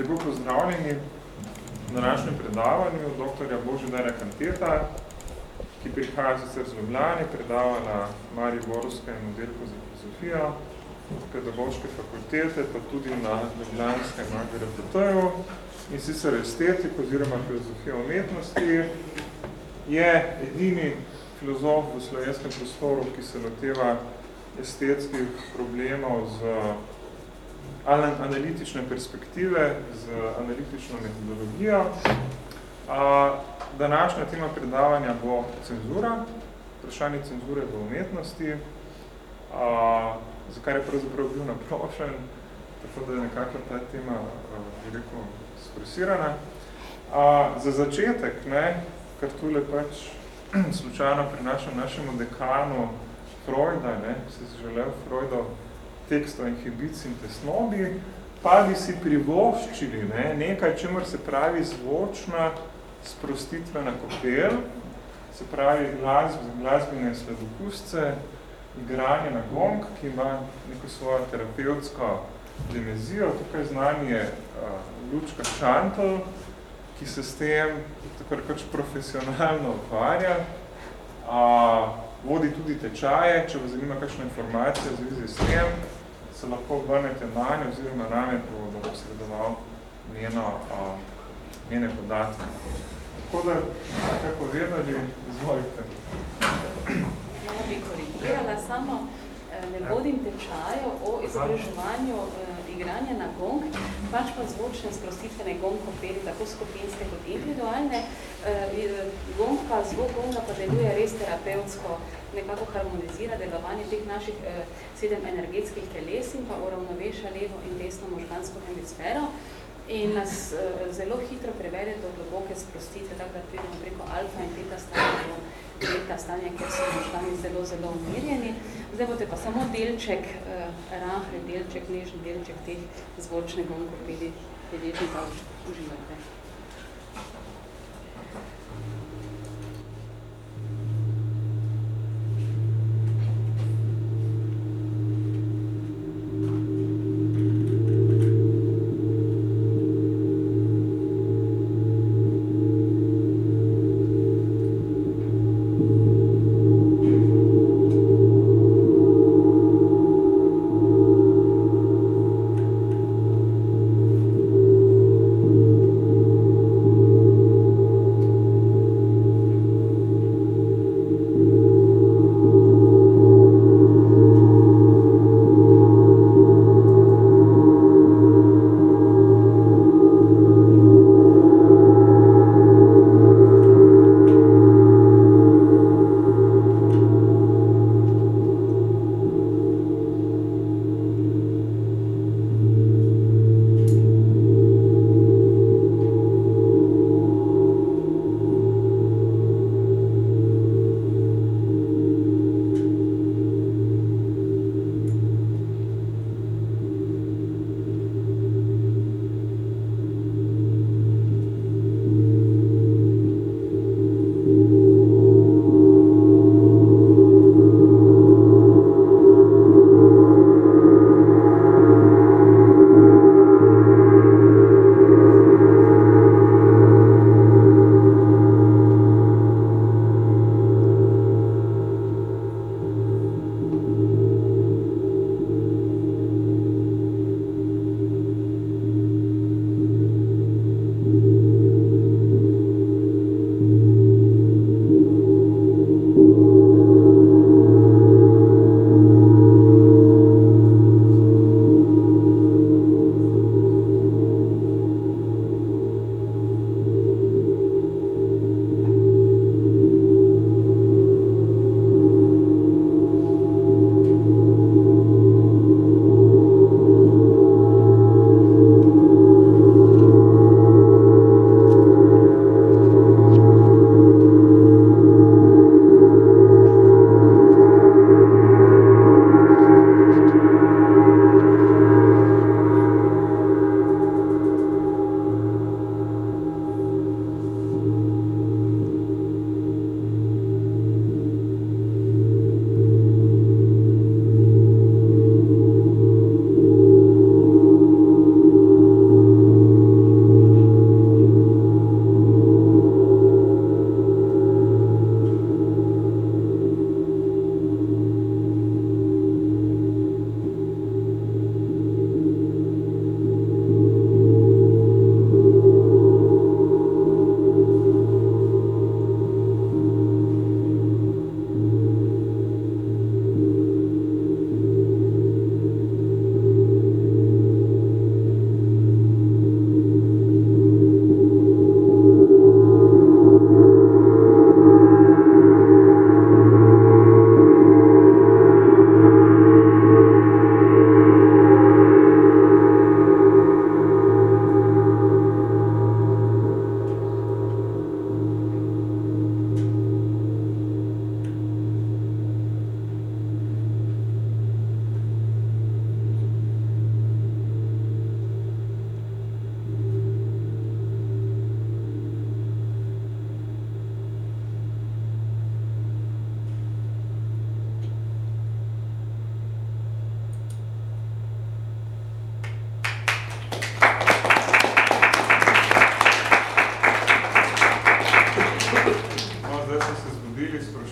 Lepo pozdravljeni v današnjem predavanju dr. Božidarja Kanteta, ki prihaja sicer z Ljubljani, predava na Mariji Borovska in oddelku za filozofijo, pedagoške fakultete, pa tudi na Ljubljanskem AGRPT-ju in sicer estetik oziroma filozofija umetnosti, je edini filozof v slovenskem prostoru, ki se loteva estetskih problemov z analitične perspektive, z analitično metodologijo. Današnja tema predavanja bo cenzura, vprašanje cenzure v umetnosti, za kar je pravzaprav bil naprošen, tako da je nekako ta tema, rekel, spresirana. Za začetek, ne, kar tule pač slučajno prinašam našemu dekanu Freuda, ne, si želel Freudov tekstov inhibic in tesnobi, pa bi si privoščili ne, nekaj, čemer se pravi zvočna sprostitvena kopel, se pravi glasb, glasbene sledopustce, igranje na gong, ki ima neko svojo terapevtsko dimenzijo. Tukaj znanje je uh, Lučka Šantl, ki se s tem tako rekoč profesionalno ukvarja. Uh, vodi tudi tečaje, če vas zanima kakšna informacija v zvezi s tem, se lahko obrnete na nje oziroma name, da bo posredoval njeno, uh, njene podatke. Tako da, kako vedali, izvolite. Malo bi korigirala, samo eh, ne vodim tečajo o izobraževanju eh, igranja na gong, pač pa zvočne sprostitvene gong kopeli, tako skupinske kot individualne. Eh, gong pa, zvok gonga pa deluje res terapevtsko, nekako harmonizira delovanje teh naših eh, sedem energetskih teles in pa uravnoveša levo in desno možgansko hemisfero in nas eh, zelo hitro prevede do globoke sprostitve, tako da pridemo preko alfa in beta stanja beta stanja, kjer so možgani zelo, zelo umirjeni. Zdaj bote pa samo delček, eh, rahli delček, nežni delček teh zvočne gonkopedi, deležni pa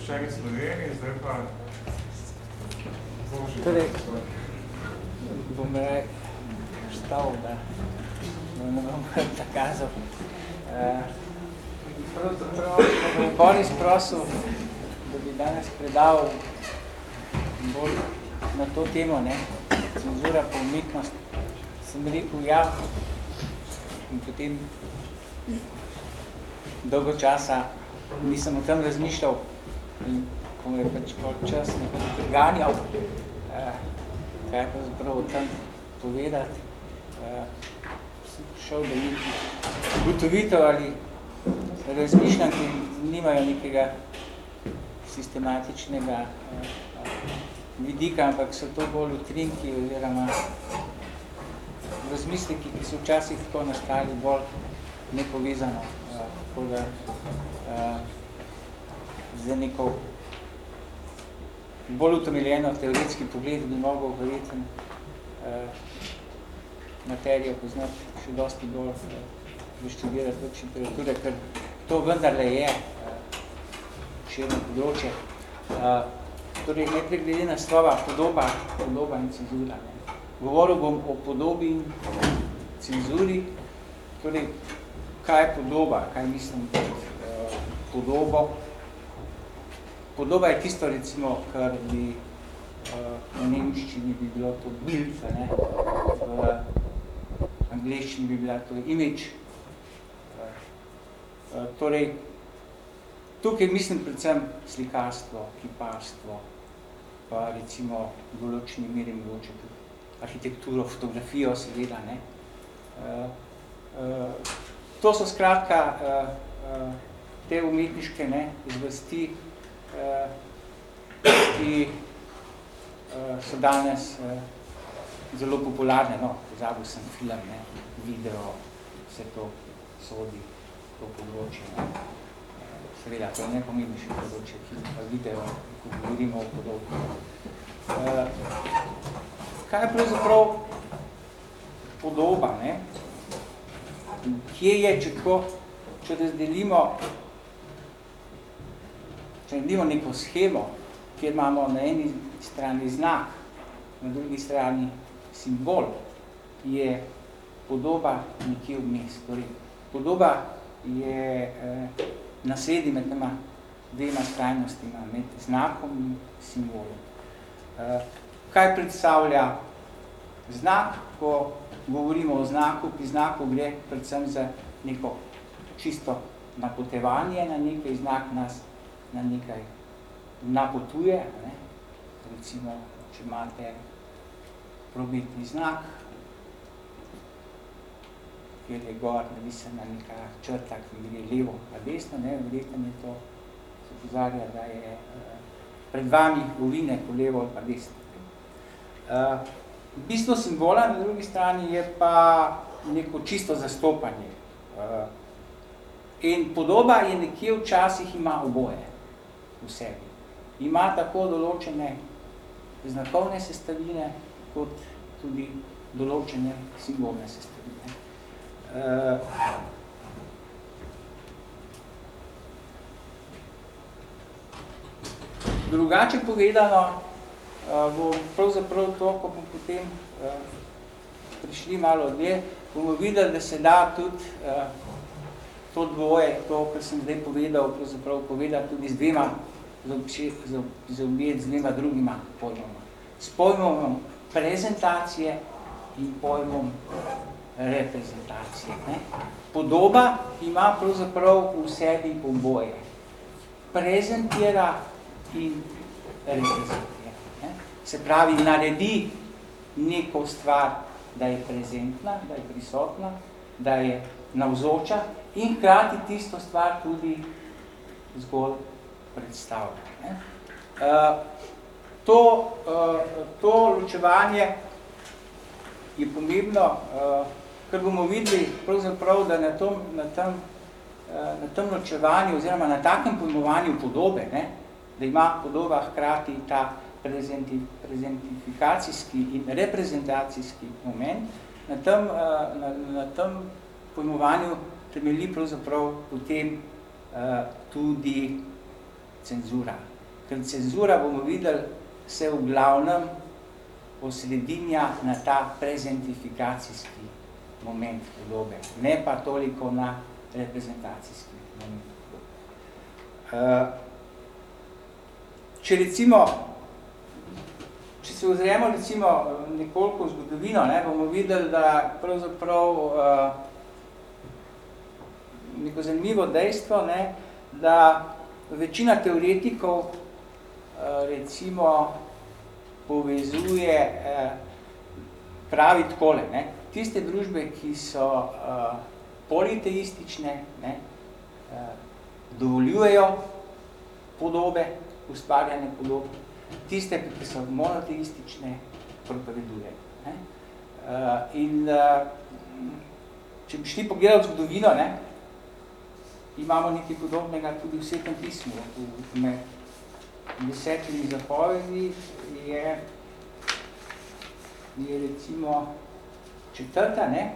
obveščeni Sloveniji, zdaj pa. Torej, bom raj štal, da ne bom takazal. Uh, pravzaprav, da bom Boris prosil, da bi danes predal bolj na to temo, ne, cenzura pa umetnost, sem rekel ja in potem dolgo časa nisem o tem razmišljal in ko je pač čas nekaj preganjal, eh, kaj pa zapravo o tem povedati, eh, sem šel, da ni gotovitev ali razmišljam, ki nimajo nekega sistematičnega eh, vidika, ampak so to bolj utrinki oziroma razmisleki, ki so včasih tako nastali bolj nepovezano, uh, tako da uh, za neko bolj utemeljeno teoretski pogled bi mogel verjeten uh, materijo poznati še dosti bolj uh, študirati več literature, ker to vendarle je uh, širno področje. Uh, torej, najprej glede na slova podoba, podoba in cenzura. Ne. Govoril bom o podobi in cenzuri, torej, kaj je podoba, kaj mislim pod uh, podobo. Podoba je tisto, recimo, kar bi uh, v nemščini bi bilo to bild, ne? v angleščini bi bila to image. Uh, torej, tukaj mislim predvsem slikarstvo, kiparstvo, pa recimo določeni meri mogoče tudi arhitekturo, fotografijo, seveda. Ne. Uh, uh, to so skratka uh, uh, te umetniške ne, izvrsti, ki uh, so danes uh, zelo popularne. No, pozabil sem film, ne, video, vse to sodi to področje. Ne. Seveda, to je najpomembnejše področje, ki pa video, ko govorimo o podobno. Kaj je pravzaprav podoba, ne? Kje je, če tako, če razdelimo, če naredimo neko schemo, kjer imamo na eni strani znak, na drugi strani simbol, je podoba nekje vmes. Torej, podoba je eh, nasedi med tema dvema skrajnostima, med znakom in simbolom. Eh, kaj predstavlja znak, ko govorimo o znaku, pri znaku gre predvsem za neko čisto napotevanje na nekaj, znak nas na nekaj napotuje. Ne? Recimo, če imate prometni znak, kjer je gor navisena neka črta, ki gre levo a desno, ne? verjetno je to se pozarja, da je eh, pred vami ovine po levo pa desno. Uh, bistvo simbola na drugi strani je pa neko čisto zastopanje. Uh, in podoba je nekje včasih ima oboje v sebi. Ima tako določene znakovne sestavine, kot tudi določene simbolne sestavine. Uh, drugače povedano, uh, bo pravzaprav to, ko bomo potem uh, prišli malo dlje, bomo videli, da se da tudi to dvoje, to, kar sem zdaj povedal, pravzaprav povedati tudi z dvema, zaobjeti z dvema drugima pojmoma. S pojmom prezentacije in pojmom reprezentacije. Ne? Podoba ima pravzaprav v sebi oboje. Prezentira in reprezentira se pravi, naredi neko stvar, da je prezentna, da je prisotna, da je navzoča in hkrati tisto stvar tudi zgolj predstavlja. Ne? Uh, to, uh, to ločevanje je pomembno, uh, ker bomo videli pravzaprav, da na tom, na tem, uh, na tem ločevanju oziroma na takem pojmovanju podobe, ne, da ima podoba hkrati ta prezentifikacijski in reprezentacijski moment, na tem, eh, na, na tem pojmovanju temelji pravzaprav potem uh, tudi cenzura. ker cenzura bomo videli, se v glavnem osredinja na ta prezentifikacijski moment podobe, ne pa toliko na reprezentacijski moment. Uh, če recimo, če se ozremo recimo nekoliko v zgodovino, ne, bomo videli, da pravzaprav uh, neko zanimivo dejstvo, ne, da večina teoretikov uh, recimo povezuje, uh, pravi takole, ne, tiste družbe, ki so uh, politeistične, ne, dovoljujejo podobe, ustvarjanje podob, tiste, ki so monoteistične, propoveduje. Ne. In če bi šli pogledati zgodovino, ne, imamo nekaj podobnega tudi v svetem pismu. V desetimi zapovedi je, je recimo četrta, ne?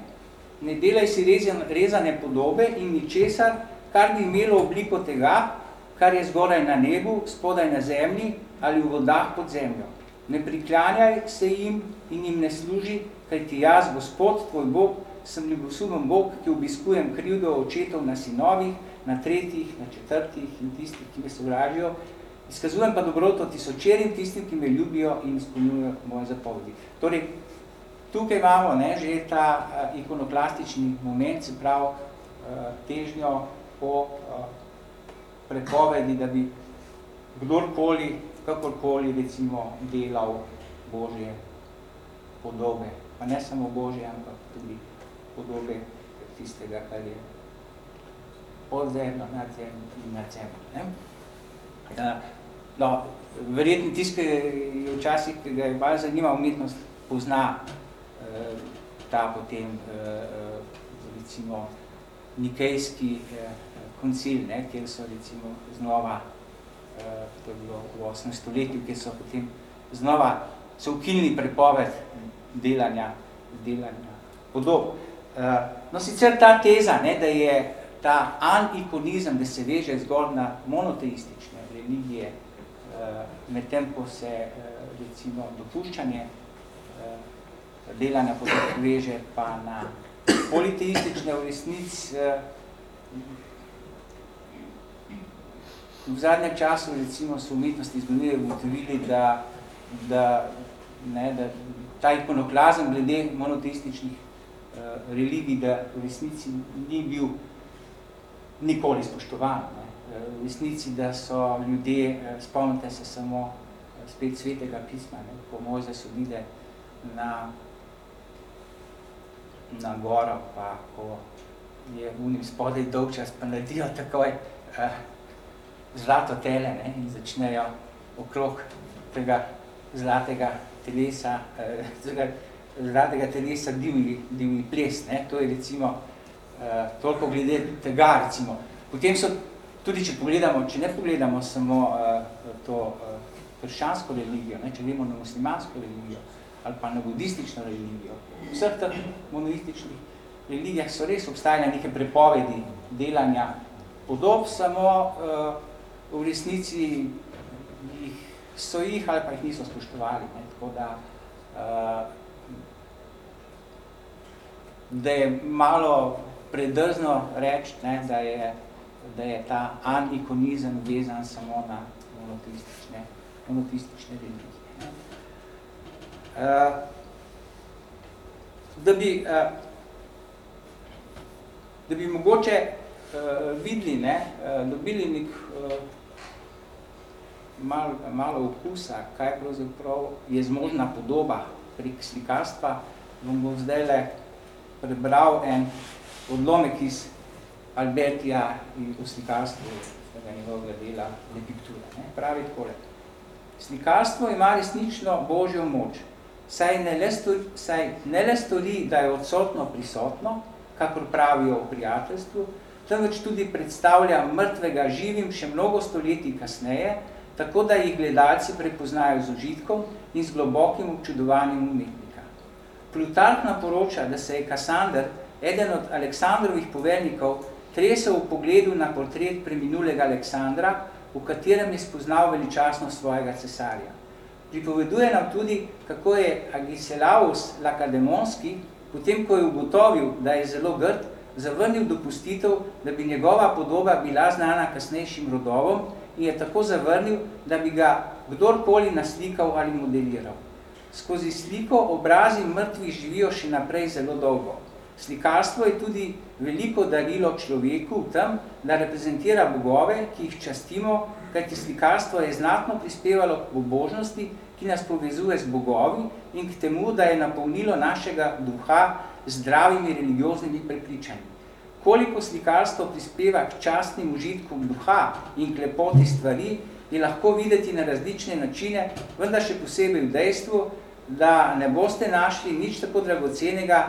ne delaj si rezane podobe in ničesar, kar bi imelo obliko tega, kar je zgoraj na nebu, spodaj na zemlji ali v vodah pod zemljo. Ne priklanjaj se jim in jim ne služi, kaj ti jaz, Gospod, tvoj Bog, sem ljubosumen Bog, ki obiskujem krivdo očetov na sinovih, na tretjih, na četrtih in tistih, ki me sovražijo. Izkazujem pa dobroto tisočerim tistim, ki me ljubijo in izpolnjujejo moje zapovedi. Torej, tukaj imamo ne, že ta uh, ikonoklastični moment, se pravi uh, težnjo po uh, prepovedi, da bi kdorkoli, kakorkoli recimo delal Božje podobe. Pa ne samo Božje, ampak tudi podobe tistega, kar je pod zemljo, nad zemljo in nad zemljo. Ne? Uh, no, verjetno tist, ki je včasih, ki ga je bolj zanima umetnost, pozna uh, ta potem uh, recimo nikejski uh, koncil, ne, kjer so recimo znova, uh, to je bilo v 8. stoletju, kjer so potem znova so ukinili prepoved delanja, delanja podob. Uh, no, sicer ta teza, ne, da je ta anikonizem, da se veže zgolj na monoteistične religije, eh, medtem ko se eh, recimo dopuščanje eh, delanja podob veže pa na politeistične v resnic. V zadnjem času recimo so umetnosti zgodili ugotovili, da, da, ne, da ta ikonoklazem glede monoteističnih religij, da v resnici ni bil nikoli spoštovan. Ne. V resnici, da so ljudje, eh, spomnite se samo eh, spet svetega pisma, ne, ko Mojze so vide na, na goro, pa ko je v njim spodaj dolg čas, pa naredijo takoj eh, zlato tele ne, in začnejo okrog tega zlatega telesa, eh, zlatega telesa divji, divji ples. Ne. To je recimo Eh, toliko glede tega, recimo. Potem so, tudi če pogledamo, če ne pogledamo samo uh, to uh, krščansko religijo, ne, če vemo na muslimansko religijo ali pa na budistično religijo, vseh teh monoističnih religijah so res obstajale neke prepovedi delanja podob, samo v resnici jih, so jih ali pa jih niso spoštovali. Ne, tako da, da je malo predrzno reči, ne, da, je, da je ta anikonizem vezan samo na monoteistične, monoteistične religije. Uh, da, bi, uh, da bi mogoče uh, videli, ne, uh, dobili nek uh, malo, malo okusa, kaj pravzaprav je zmožna podoba prek slikarstva, bom bo zdaj le prebral en odlomek iz Albertija in v slikarstvu tega njegovega dela Lepiktura. Ne? Pravi takole. Slikarstvo ima resnično božjo moč, saj ne, le stori, saj ne le stori, da je odsotno prisotno, kakor pravijo v prijateljstvu, temveč tudi predstavlja mrtvega živim še mnogo stoletij kasneje, tako da jih gledalci prepoznajo z užitkom in z globokim občudovanjem umetnika. Plutark naporoča, da se je Kasander eden od Aleksandrovih poveljnikov tresel v pogledu na portret preminulega Aleksandra, v katerem je spoznal veličasnost svojega cesarja. Pripoveduje nam tudi, kako je Agiselaus Lakademonski, potem ko je ugotovil, da je zelo grd, zavrnil dopustitev, da bi njegova podoba bila znana kasnejšim rodovom in je tako zavrnil, da bi ga kdorkoli naslikal ali modeliral. Skozi sliko obrazi mrtvih živijo še naprej zelo dolgo. Slikarstvo je tudi veliko darilo človeku v tem, da reprezentira bogove, ki jih častimo, kajti slikarstvo je znatno prispevalo k božnosti, ki nas povezuje z bogovi in k temu, da je napolnilo našega duha zdravimi religioznimi prepričanji. Koliko slikarstvo prispeva k častnim užitkom duha in k lepoti stvari, je lahko videti na različne načine, vendar še posebej v dejstvu, da ne boste našli nič tako dragocenega,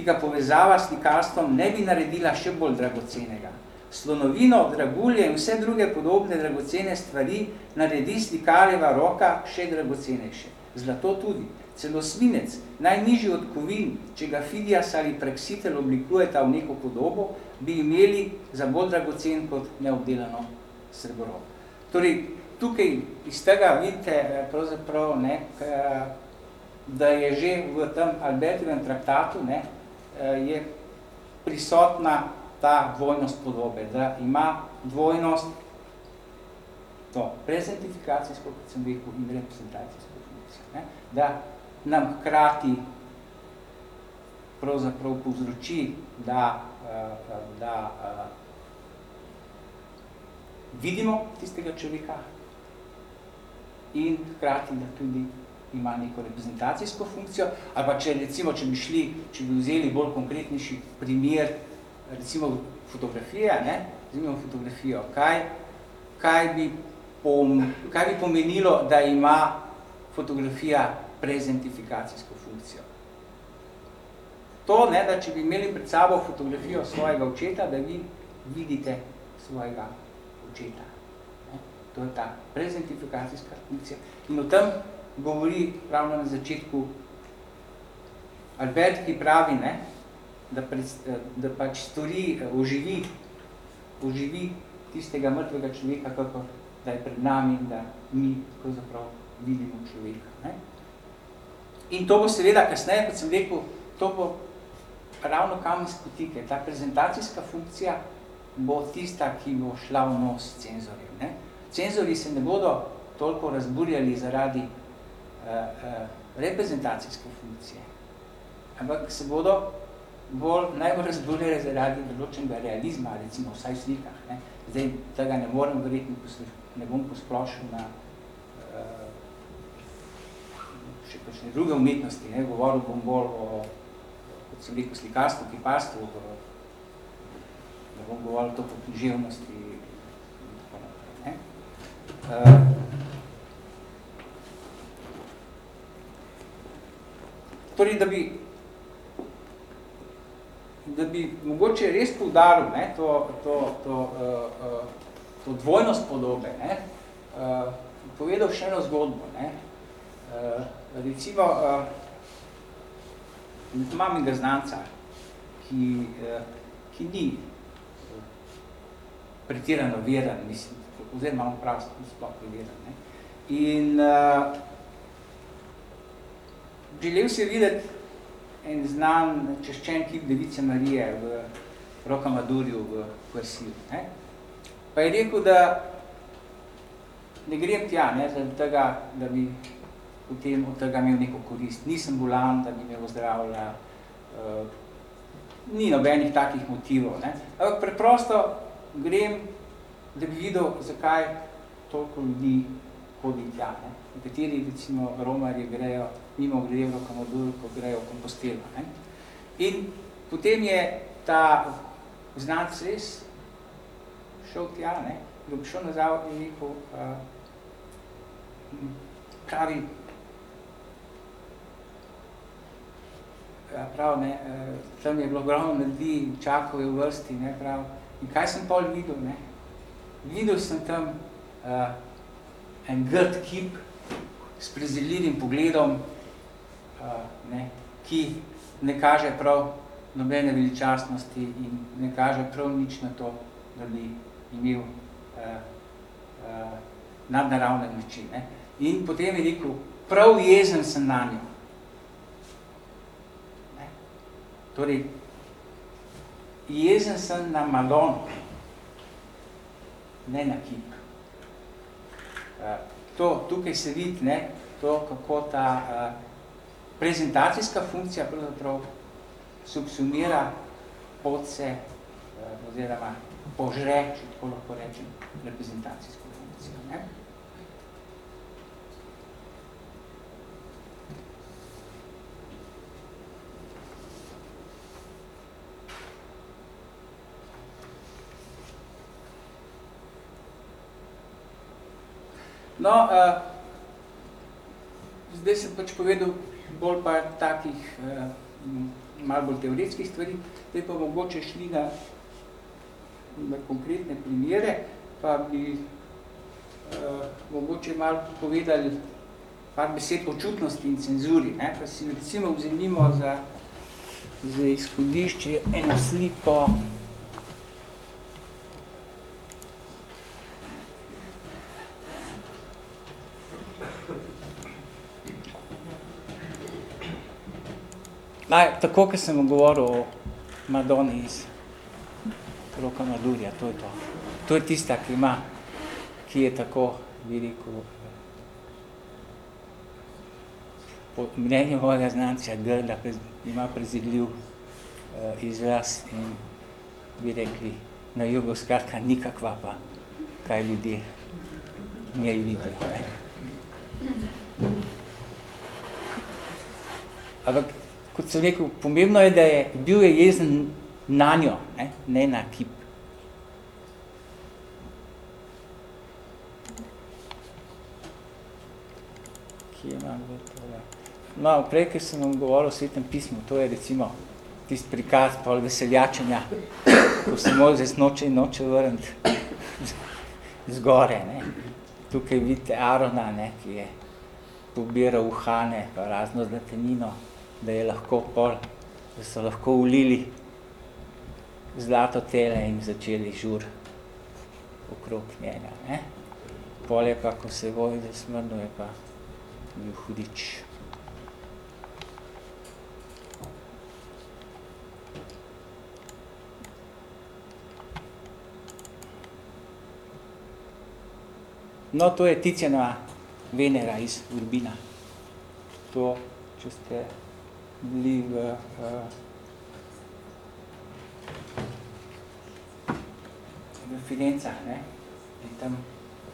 ki ga povezava s slikarstvom ne bi naredila še bolj dragocenega. Slonovino, dragulje in vse druge podobne dragocene stvari naredi slikarjeva roka še dragocenejše. Zlato tudi. Celo svinec, najnižji od kovin, če ga Fidias ali Preksitel oblikujeta v neko podobo, bi imeli za bolj dragocen kot neobdelano srebro. Torej, tukaj iz tega vidite, eh, ne, da je že v tem Albertovem traktatu ne, eh, je prisotna ta dvojnost podobe, da ima dvojnost to prezentifikacijsko, kot sem rekel, in reprezentacijsko funkcijo. Ne, da nam hkrati pravzaprav povzroči, da, eh, da eh, vidimo tistega človeka in hkrati, da tudi ima neko reprezentacijsko funkcijo, ali pa če recimo, če bi šli, če bi vzeli bolj konkretnejši primer, recimo fotografija, ne, vzimamo fotografijo, kaj, kaj, bi pom, kaj bi pomenilo, da ima fotografija prezentifikacijsko funkcijo. To, ne, da če bi imeli pred sabo fotografijo svojega očeta, da vi vidite svojega očeta. Ne. To je ta prezentifikacijska funkcija. In v tem govori ravno na začetku Albert, ki pravi, ne, da, pred, da pač stori, oživi, oživi tistega mrtvega človeka, kako da je pred nami in da mi pravzaprav vidimo človeka. Ne. In to bo seveda kasneje, kot sem rekel, to bo ravno kam iz potike. Ta prezentacijska funkcija bo tista, ki bo šla v nos cenzorjev. Cenzori se ne bodo toliko razburjali zaradi reprezentacijske funkcije, ampak se bodo bolj, najbolj razburjali zaradi določenega realizma, recimo vsaj v slikah. Ne. Zdaj tega ne morem verjetno, ne bom posplošil na uh, še kakšne druge umetnosti, ne. govoril bom bolj o, kot sem rekel, slikarstvu, kiparstvu, ne bom govoril to po književnosti in tako naprej. Ne. Uh, Torej, da bi, da bi mogoče res poudaril ne, to, to, to, uh, uh, to dvojnost podobe, ne, uh, povedal še eno zgodbo. Ne. Uh, recimo, uh, imam enega znanca, ki, uh, ki ni pretirano veren, mislim, oziroma imamo prav sploh veren. In uh, želel si videti en znan češčen kip Device Marije v Rokamadurju v Kvasilju. Ne? Pa je rekel, da ne grem tja, ne, zaradi tega, da bi potem od tega imel neko korist. Nisem bolan, da bi me ozdravila, uh, ni nobenih takih motivov. Ne? Ampak preprosto grem, da bi videl, zakaj toliko ljudi hodi tja. Ne? Nekateri, recimo, romarji grejo mimo grejo v Kamoduru, ko grejo kompostelo. Ne? In potem je ta znanc res šel tja, ne? bi šel nazaj in rekel, uh, pravi, ja, prav, ne, uh, tam je bilo ogromno ljudi, čakal je v vrsti, ne, prav. In kaj sem pol videl? Ne? Videl sem tam uh, en grd kip s prezirljivim pogledom, ne, ki ne kaže prav nobene veličastnosti in ne kaže prav nič na to, da bi imel eh, uh, nadnaravne moči. Ne? In potem je rekel, prav jezen sem na njo. Ne? Torej, jezen sem na Madon, ne na kip. Uh, to, tukaj se vidi, ne, to, kako ta uh, prezentacijska funkcija pravzaprav subsumira podce uh, oziroma požre, če tako lahko rečem, reprezentacijsko funkcijo. Ne. No, uh, zdaj sem pač povedal bolj pa takih uh, malo bolj teoretskih stvari, zdaj pa mogoče šli na, na konkretne primere, pa bi uh, mogoče malo povedali par besed o čutnosti in cenzuri. Ne? Pa si recimo vzemimo za, za izhodišče eno sliko Aj, tako, kot sem govoril o Madoni iz Roka Madurja, to je to. To je tista, ki ima, ki je tako, bi rekel, po mnenju mojega znanca, grda, ima prezidljiv uh, izraz in bi rekli, na jugu skratka nikakva pa, kaj ljudje njej vidijo. Ampak kot sem rekel, pomembno je, da je bil je jezen na njo, ne, ne na kip. Kje imam to? No, prej, ker sem vam govoril o svetem pismu, to je recimo tist prikaz pol veseljačenja, ko se moj zdaj noče in noče vrniti zgore. Ne. Tukaj vidite Arona, ne, ki je pobiral uhane, pa razno zlatenino, da je lahko pol, da so lahko ulili zlato tele in začeli žur okrog njega. Ne? Pol je pa, ko se voj zasmrnil, je pa bil hudič. No, to je Ticijana Venera iz Urbina. To, če ste bili v, uh, v Firencah, ne? In tam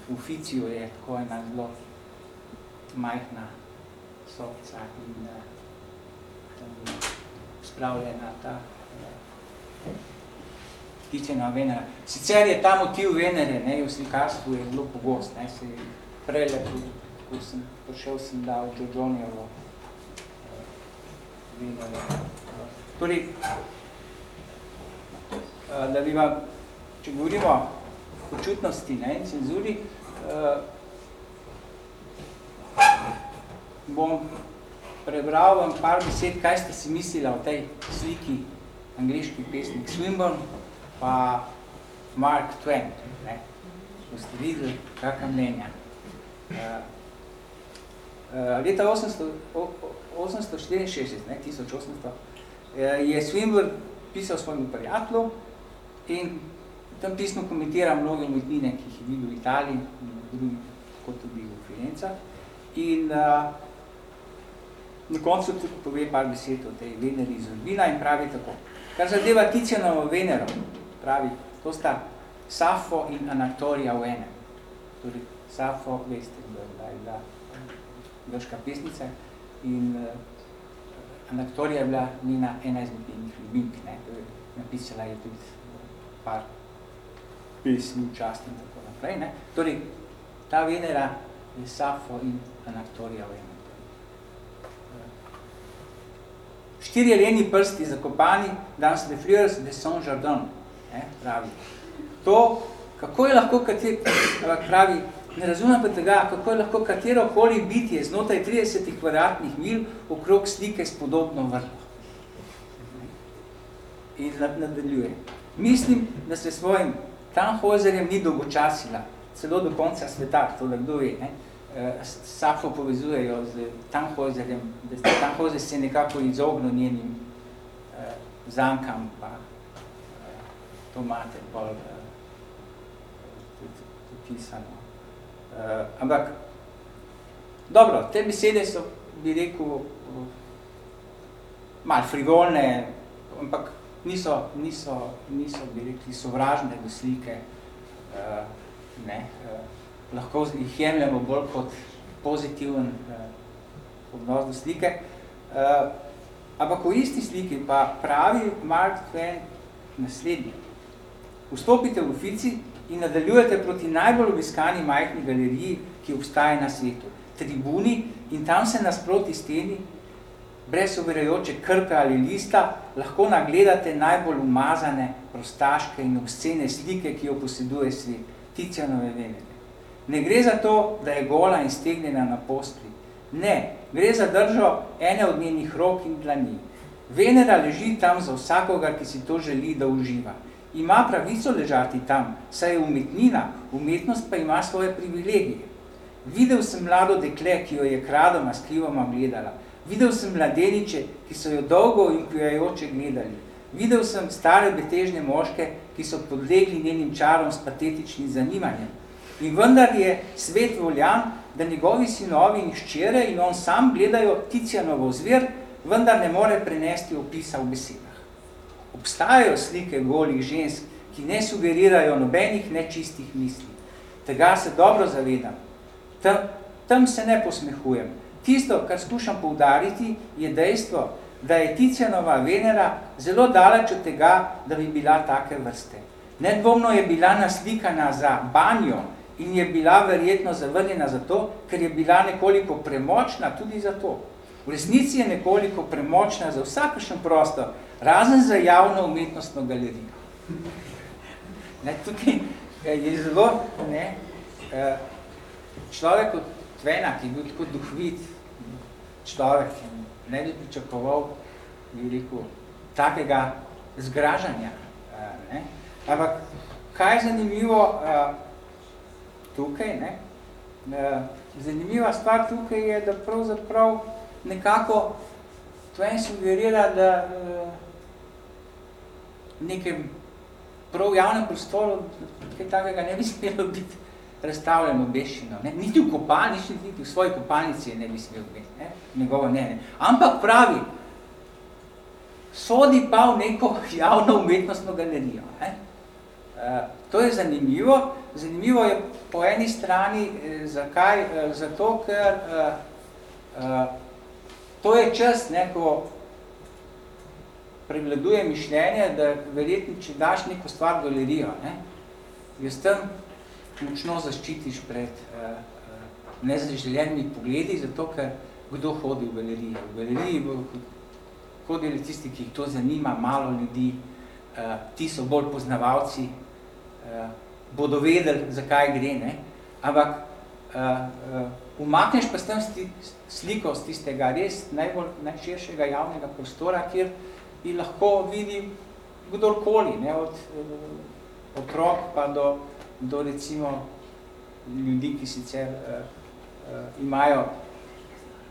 v Ficiju je tako ena zelo majhna sobca in uh, tam je spravljena ta uh, tičena Venera. Sicer je ta motiv Venere, ne, v slikarstvu je zelo pogost, ne, se prele, ko sem prišel, sem dal Giorgionijevo Torej, eh, da bi vam, če govorimo o čutnosti ne, in cenzuri, eh, bom prebral vam par besed, kaj ste si mislila o tej sliki angliški pesnik Swinburne pa Mark Twain. Ne. Boste videli, kakva mnenja. Uh, leta 800, 864, ne, 1800, eh, je Swinburne pisal svojemu prijatelju in tam pismo komentira mnoge umetnine, ki jih je videl v Italiji, drugi, kot tudi v Firenca. In uh, na koncu tudi pove par besed o tej Veneri iz Urbina in pravi tako. Kar zadeva Ticijanovo Venero, pravi, to sta Safo in Anaktorija v enem. Torej, Safo, veste, da je bila grška pesnica, in uh, Anaktorija je bila njena ena izmed njenih ljubink, ne, napisala je tudi par pesmi v čast in tako naprej, ne. Torej, ta Venera je Safo in Anaktorija v enem. Štiri jeleni prsti zakopani, dans de fleurs de Saint-Jardin, ne, pravi. To, kako je lahko, kateri, pravi, Ne razumem pa tega, kako je lahko katero koli bitje znotraj 30 kvadratnih mil okrog slike s podobno vrlo. In nadaljuje. Mislim, da se svojim Tannhäuserjem ni dolgočasila. celo do konca sveta, to da kdo ve, ne? Safo povezujejo z Tannhäuserjem, da Tannhäuser se nekako izognil njenim zankam, pa to imate bolj tudi pisano. Ampak, dobro, te besede so, bi rekel, malo frivolne, ampak niso, niso, niso bi rekli, sovražne do slike, uh, ne, uh, lahko jih jemljamo bolj kot pozitiven uh, odnos do slike. Uh, ampak v isti sliki pa pravi Mark Twain naslednji. Vstopite v ofici in nadaljujete proti najbolj obiskani majhni galeriji, ki obstaja na svetu, tribuni in tam se nasproti steni brez uverajoče krpe ali lista, lahko nagledate najbolj umazane, prostaške in obscene slike, ki jo poseduje svet, Ticianove Venere. Ne gre za to, da je gola in stegnjena na postli. Ne, gre za držo ene od njenih rok in dlani. Venera leži tam za vsakoga, ki si to želi, da uživa. Ima pravico ležati tam, saj je umetnina, umetnost pa ima svoje privilegije. Videl sem mlado dekle, ki jo je kradoma skrivoma gledala. Videl sem mladeniče, ki so jo dolgo in pijajoče gledali. Videl sem stare betežne moške, ki so podlegli njenim čarom s patetičnim zanimanjem. In vendar je svet voljan, da njegovi sinovi in ščere in on sam gledajo Ticianovo zver, vendar ne more prenesti opisa v besedah. Obstajajo slike golih žensk, ki ne sugerirajo nobenih nečistih misli. Tega se dobro zavedam. Tam, tam se ne posmehujem. Tisto, kar skušam poudariti, je dejstvo, da je Ticianova Venera zelo daleč od tega, da bi bila take vrste. Nedvomno je bila naslikana za banjo in je bila verjetno zavrnjena zato, ker je bila nekoliko premočna tudi za to. V resnici je nekoliko premočna za vsakršen prostor, razen za javno umetnostno galerijo. Ne, tukaj je zelo ne, eh, človek od Tvena, ki je bil tako duhvit, človek ne bi pričakoval, rekel, takega zgražanja. Ne? Ampak, kaj je zanimivo tukaj? Ne? Zanimiva stvar tukaj je, da pravzaprav nekako Twain sugerira, da nekem prav javnem prostoru kaj takega ne bi smelo biti razstavljeno beščino. Ne? Niti v kopalnici, niti v svoji kopalnici ne bi smel biti. Ne? Njegovo ne, ne. Ampak pravi, sodi pa v neko javno umetnostno galerijo. Ne? Uh, to je zanimivo. Zanimivo je po eni strani, eh, zakaj? Eh, zato, ker uh, uh, to je čas, ne, ko prevladuje mišljenje, da verjetno, če daš neko stvar galerijo, ne, jaz tam močno zaščitiš pred uh, nezaželjenimi pogledi, zato ker kdo hodi v galeriji. V galeriji bo hodili tisti, ki jih to zanima, malo ljudi, uh, ti so bolj poznavalci, uh, bodo vedeli, zakaj gre, ne? ampak uh, uh, umakneš pa s tem sliko z tistega res najbolj najširšega javnega prostora, kjer bi lahko vidi kdorkoli, ne? od uh, otrok pa do do recimo ljudi, ki sicer uh, uh, imajo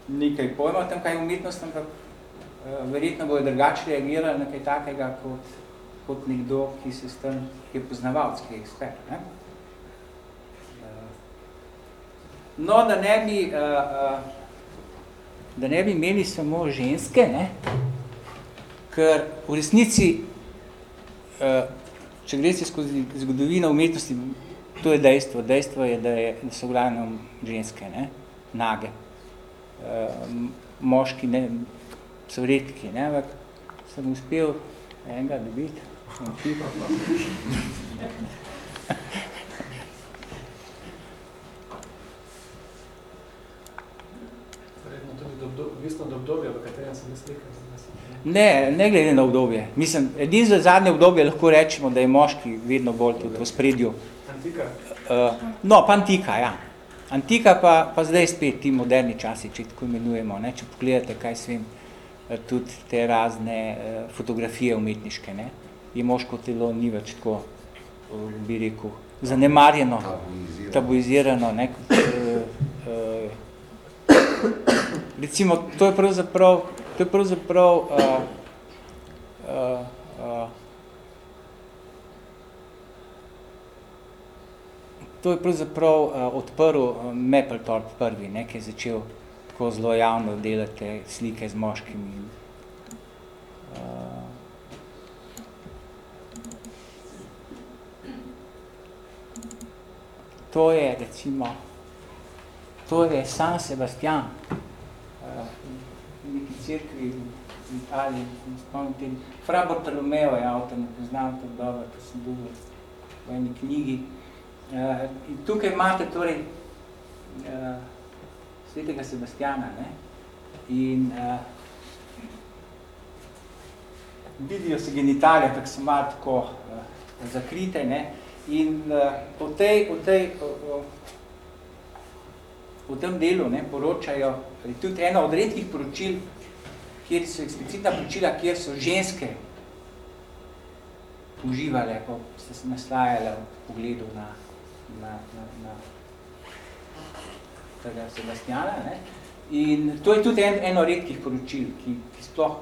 nekaj pojma o tem, kaj je umetnost, ampak uh, verjetno bojo drugače reagirali na kaj takega kot, kot nekdo, ki se s tem, ki je poznavalc, ki je ekspert. Ne? No, da ne bi, uh, uh, da ne bi imeli samo ženske, ne? Ker v resnici uh, če greste skozi zgodovino umetnosti, to je dejstvo. Dejstvo je, da, je, da so glavno ženske, ne? nage. E, moški ne, so redki, ne? ampak sem uspel enega dobiti. Odvisno do obdobja, v katerem sem slikal. Ne, ne glede na obdobje. Mislim, edin za zadnje obdobje lahko rečemo, da je moški vedno bolj tudi v spredju. Antika? Uh, no, pa antika, ja. Antika pa, pa zdaj spet ti moderni časi, če tako imenujemo. Ne? Če pogledate, kaj svem, eh, tudi te razne uh, fotografije umetniške, ne? je moško telo ni več tako, bi rekel, zanemarjeno, tabuizirano. Ne, kot, uh, uh, recimo, to je pravzaprav, to je pravzaprav uh, uh, uh, To je pravzaprav uh, odprl uh, Mapplethorpe prvi, ne, ki je začel tako zelo javno delati slike z moškimi. Uh, to je recimo, to je San Sebastian, v neki crkvi v Italiji, spomnim Fra Bartolomeo je avtor, ne poznam to dobro, to sem dobil v eni knjigi. Uh, in tukaj imate torej uh, svetega Sebastiana, ne? In uh, vidijo se genitalije, tako so malo tako uh, zakrite, ne? In uh, po, tej, po, tej, po, po tem delu ne, poročajo, tudi eno od redkih poročil, kjer so eksplicitna poročila, kjer so ženske uživale, ko ste se naslajale v pogledu na, na, na, na tega Sebastiana. Ne? In to je tudi en, eno redkih poročil, ki, ki, sploh,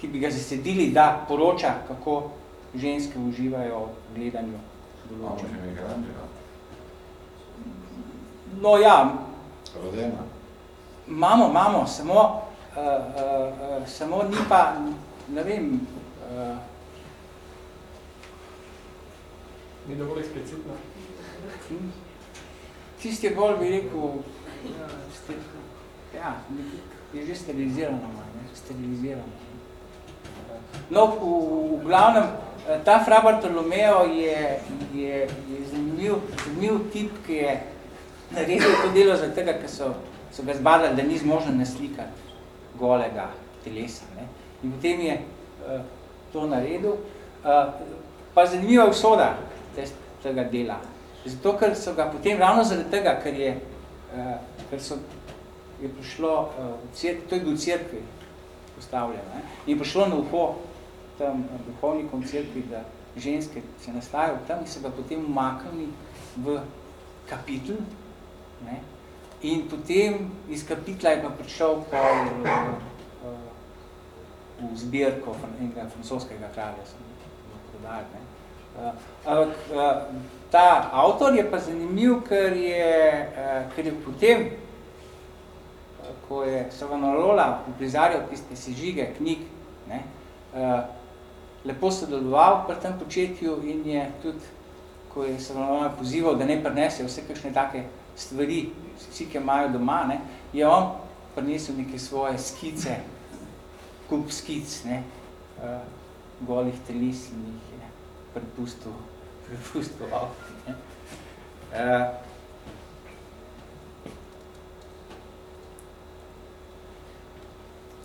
ki bi ga zasedili, da poroča, kako ženske uživajo v gledanju določenega. No ja, Rodena. Imamo, imamo, samo, uh, uh, uh, samo ni pa, ne vem, uh, Ni dovolj eksplicitno. Tisti je bolj, bi rekel, ja, je že sterilizirano, ne, sterilizirano. No, v, v glavnem, ta Fra Bartolomeo je, je, je zanimiv, zanimiv tip, ki je naredil to delo za tega, ker so, so ga zbadali, da ni zmožen naslikati golega telesa. Ne. In potem je uh, to naredil. Uh, pa zanimiva usoda tega dela. Zato, ker so ga potem ravno zaradi tega, ker je, uh, ker so, je prišlo, uh, to je bil cerkvi postavljeno, ne? je prišlo na uho tam duhovnikom cerkvi, da ženske se nastajajo tam in so ga potem umaknili v kapitl, ne? in potem iz kapitla je pa prišel pol uh, uh, v zbirko enega francoskega kralja, sem prodal, ne? Ampak uh, uh, ta avtor je pa zanimiv, ker je, uh, ker je potem, ko je Savanarola uprizarjal tiste sežige knjig, ne, lepo sodeloval pri tem početju in je tudi, ko je Savanarola pozival, da ne prinese vse kakšne take stvari, vsi, ki imajo doma, ne, je on prinesel neke svoje skice, kup skic, ne, uh, golih telis in jih je prepustil, prepustil avti. Ne. Uh,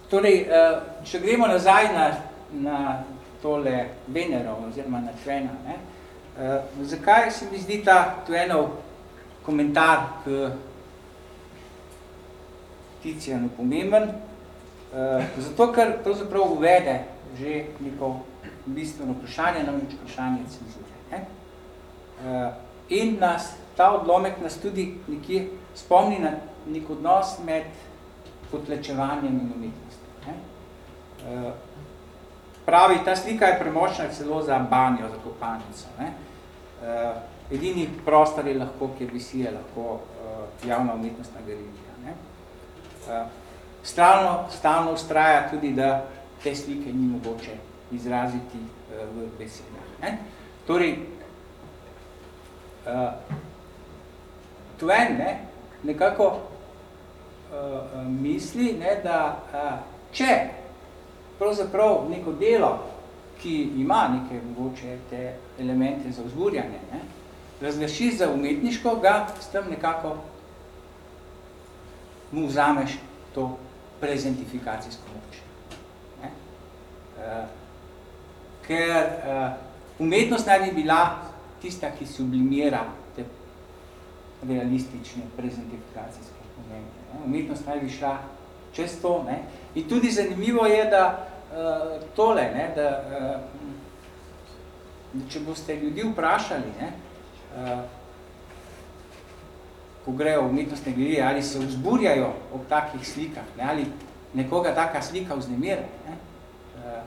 torej, uh, če gremo nazaj na, na tole Venero oziroma na Tvena, ne, uh, zakaj se mi zdi ta Tvenov komentar k Ticijanu pomemben? Uh, zato, ker pravzaprav uvede že neko bistveno vprašanje, namreč vprašanje cenzure. Ne? Uh, in nas, ta odlomek nas tudi nekje spomni na nek odnos med potlečevanjem in umetnostjo. Ne? Uh, pravi, ta slika je premočna celo za banjo, za kopanico. Ne? Uh, edini prostor je lahko, kjer visije lahko uh, javna umetnostna galerija. Ne? Uh, stalno, stalno ustraja tudi, da te slike ni mogoče izraziti uh, v besedah. Ne? Torej, uh, Twain ne, nekako uh, misli, ne, da uh, če pravzaprav neko delo, ki ima neke mogoče te elemente za vzburjanje, ne, razglašiš za umetniško, ga s tem nekako mu vzameš to prezentifikacijsko moč. Ne? Uh, ker uh, umetnost naj bi bila tista, ki sublimira te realistične prezentifikacijske momente. Ne? Umetnost naj bi šla čez to. Ne? In tudi zanimivo je, da uh, tole, ne? Da, uh, da če boste ljudi vprašali, ne? Uh, ko grejo v umetnostne galerije, ali se vzburjajo ob takih slikah, ne, ali nekoga taka slika vznemira. Ne. Uh,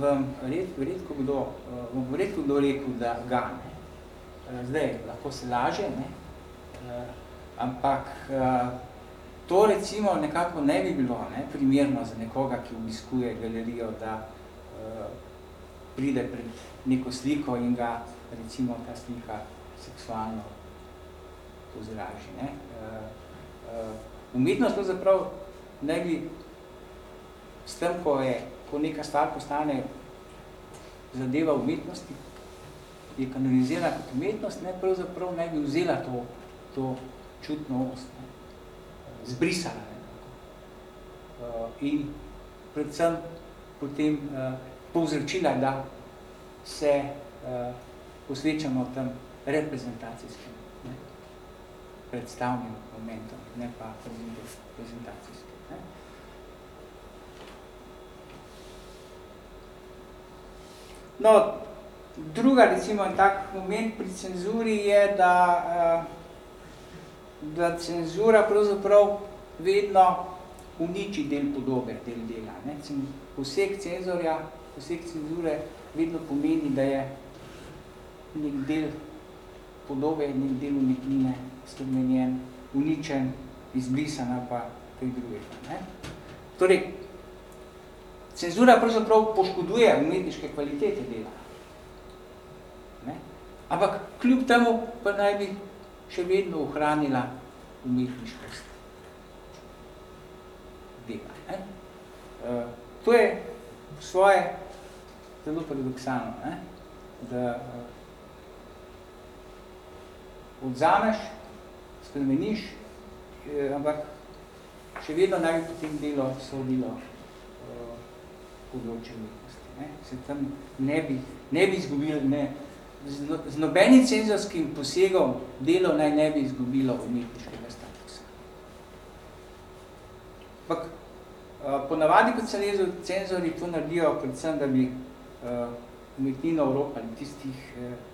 vam redko, redko kdo, uh, vam redko kdo rekel, da ga. Ne. Zdaj, lahko se laže, ne. Ampak to recimo nekako ne bi bilo ne, primerno za nekoga, ki obiskuje galerijo, da pride pred neko sliko in ga recimo ta slika seksualno pozraži. Ne? Uh, uh, umetnost pravzaprav ne bi s tem, ko, je, ko neka stvar postane zadeva umetnosti, je kanalizirana kot umetnost, ne, pravzaprav ne bi vzela to, to čutno ost, ne, zbrisala. Ne. Uh, in predvsem potem uh, povzročila, da se uh, posvečamo tem reprezentacijskim predstavnim momentom, ne pa prezentacijskim. Ne. No, druga, recimo, tak moment pri cenzuri je, da, eh, da cenzura pravzaprav vedno uniči del podobe, del dela. Ne. Poseg cenzorja, poseg cenzure vedno pomeni, da je nek del podobe, nek del umetnine spremenjen, uničen, izbrisan ali pa kaj drugega. Ne? Torej, cenzura pravzaprav poškoduje umetniške kvalitete dela. Ne? Ampak kljub temu pa naj bi še vedno ohranila umetniškost dela. Ne? Uh, to je svoje zelo paradoksalno, ne? da uh, odzameš spremeniš, eh, ampak še vedno naj bi potem delo sodilo eh, področje. Ne? Se tam ne bi, ne bi izgubilo, ne, z, no, z nobenim cenzorskim posegom delo naj ne bi izgubilo umetniškega statusa. Ampak eh, ponavadi, kot se lezo, cenzori to naredijo predvsem, da bi umetnino Evropali tistih, uh,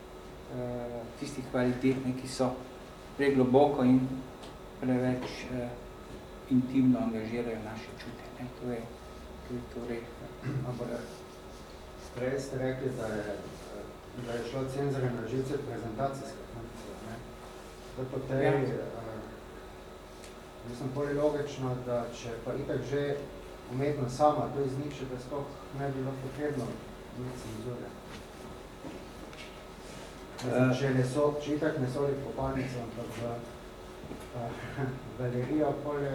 tistih kvalitet, ne, ki so pregloboko in preveč uh, intimno angažirajo naše čute. Ne? To je, to je torej... Prej ste rekli, da je, da je šlo cenzore na živce prezentacijske funkcije. Ne? Da po tej, ja. mislim, poli logično, da če pa itak že umetno sama to izniči, da sploh ne bi bilo potrebno imeti cenzure. Mislim, če, ne so, če itak ne soli kopalnico, ampak v uh, galerijo, pol je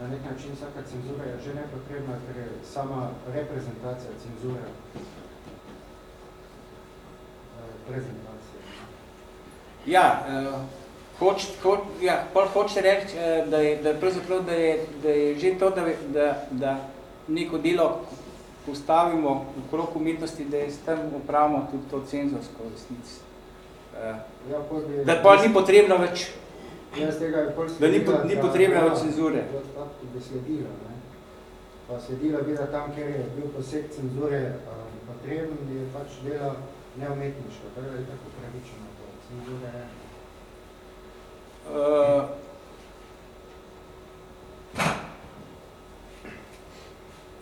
na nek način vsaka cenzura je že nepotrebna, ker je sama reprezentacija cenzure uh, prezentacija. Ja, uh, hoč, hoč, ja, pol hočete reči, da je, da, pravzaprav, da, je, da je že to, da, da, da neko delo postavimo v krok umetnosti, da je s tem upravimo tudi to cenzorsko resnici. Ja, bi, da pa ni potrebno več Jaz tega je da ni, ni potrebna več cenzure. Da bi sledila, ne. Pa sledila bi, da tam, kjer je bil poseg cenzure uh, potreben, je pač dela neumetniško. Tako je tako pravičeno. Cenzure je. Uh,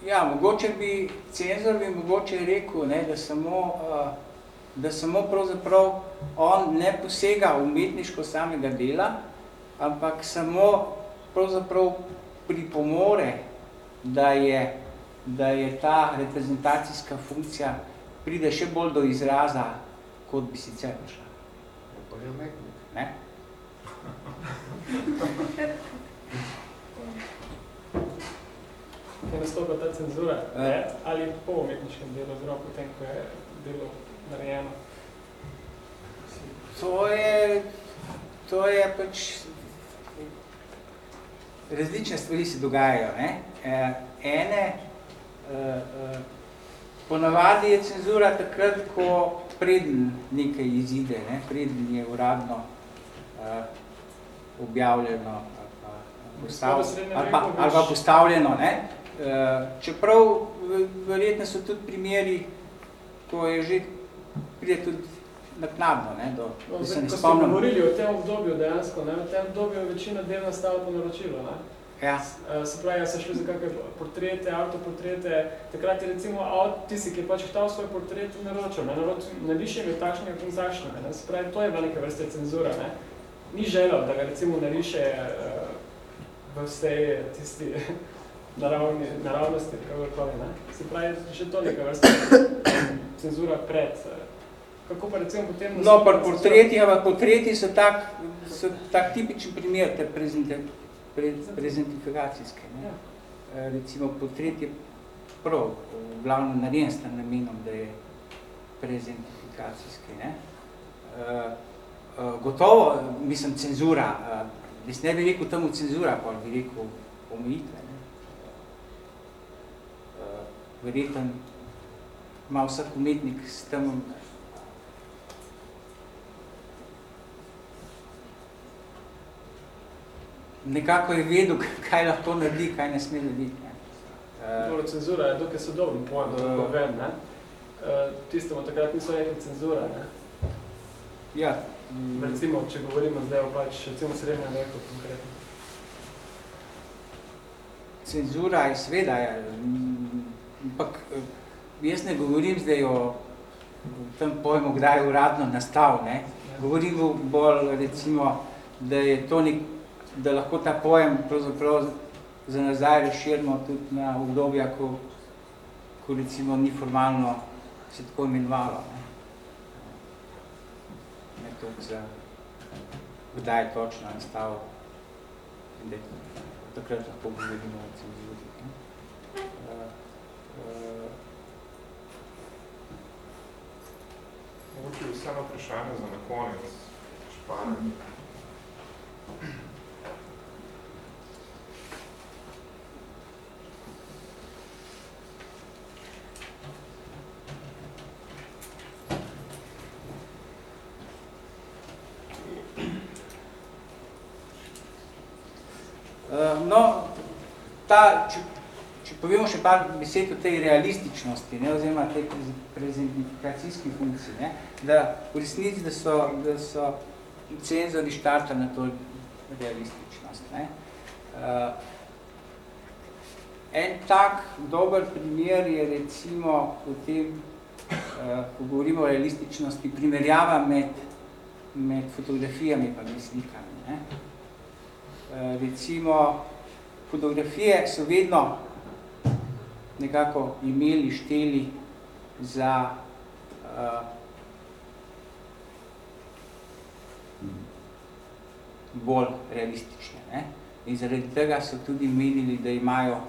ja, mogoče bi cenzor bi mogoče rekel, ne, da samo uh, da samo pravzaprav on ne posega v umetniško samega dela, ampak samo pravzaprav pripomore, da je, da je ta reprezentacijska funkcija pride še bolj do izraza, kot bi sicer prišla. Ne? Je nastopa ta cenzura, ne? ali po umetniškem delu, oziroma potem, ko je delo narejeno? To je, to je pač različne stvari se dogajajo. Ne? E, ene, e, e, ponavadi je cenzura takrat, ko preden nekaj izide, ne? preden je uradno objavljeno ali pa, ali pa postavljeno. Ne? Čeprav verjetno so tudi primeri, ko je že pride tudi naknadno, ne, do, no, se ne ko spomnim. Ste govorili o tem obdobju dejansko, ne, v tem obdobju je večina del nastala po naročilu. Ne. Ja. Uh, se pravi, jaz sem šli za kakve portrete, avtoportrete, takrat je recimo avt, tisti, ki je pač htal svoj portret naročil, ne, naročil, ne rišem je takšnega kot takšnega, ne, se pravi, to je velika vrsta cenzura, ne. Ni želel, da ga recimo nariše uh, v vsej tisti naravni, naravnosti, kakorkoli, ne. Se pravi, še to neka vrsta cenzura pred. Uh, kako pa recimo potem... No, pa portreti, ampak portreti so tak, so tak tipičen primer te prezentacije prezentifikacijske. Ne? Ja. E, recimo portret je prav, v glavnem narejen s tem namenom, da je prezentifikacijski. Ne? E, e, gotovo, mislim, cenzura, jaz ne bi rekel temu cenzura, pa bi rekel omejitve. Ne? Verjeten ima vsak umetnik s tem nekako je vedel, kaj lahko naredi, kaj ne sme narediti. Uh, cenzura je dokaj sodobni pojem, uh, tako vem, ne? Uh, tistemu takrat niso rekli cenzura, ne? Ja. Mm. Recimo, če govorimo zdaj o pač, recimo srednjem veku konkretno. Cenzura je sveda, ja. ampak jaz ne govorim zdaj o tem pojmu, kdaj je uradno nastal, ne? Ja. Govorim bolj, recimo, da je to nek da lahko ta pojem pravzaprav za nazaj razširimo tudi na obdobja, ko, ko recimo ni formalno se tako imenovalo. Ne, ne toliko za kdaj je točno nastal in da takrat lahko govorimo o cenzuri. Uh, uh, Mogoče vseeno vprašanje za na konec, španje. Uh, no, ta, če, če povemo še par besed o tej realističnosti, ne, oziroma tej prezentacijski funkciji, ne, da v resnici, da so, da so cenzori štarta na to realističnost. Ne. Uh, en tak dober primer je recimo v tem, uh, ko govorimo o realističnosti, primerjava med, med fotografijami pa med slikami. Ne. Eh, recimo fotografije so vedno nekako imeli, šteli za uh, bolj realistične. Ne? In zaradi tega so tudi menili, da imajo,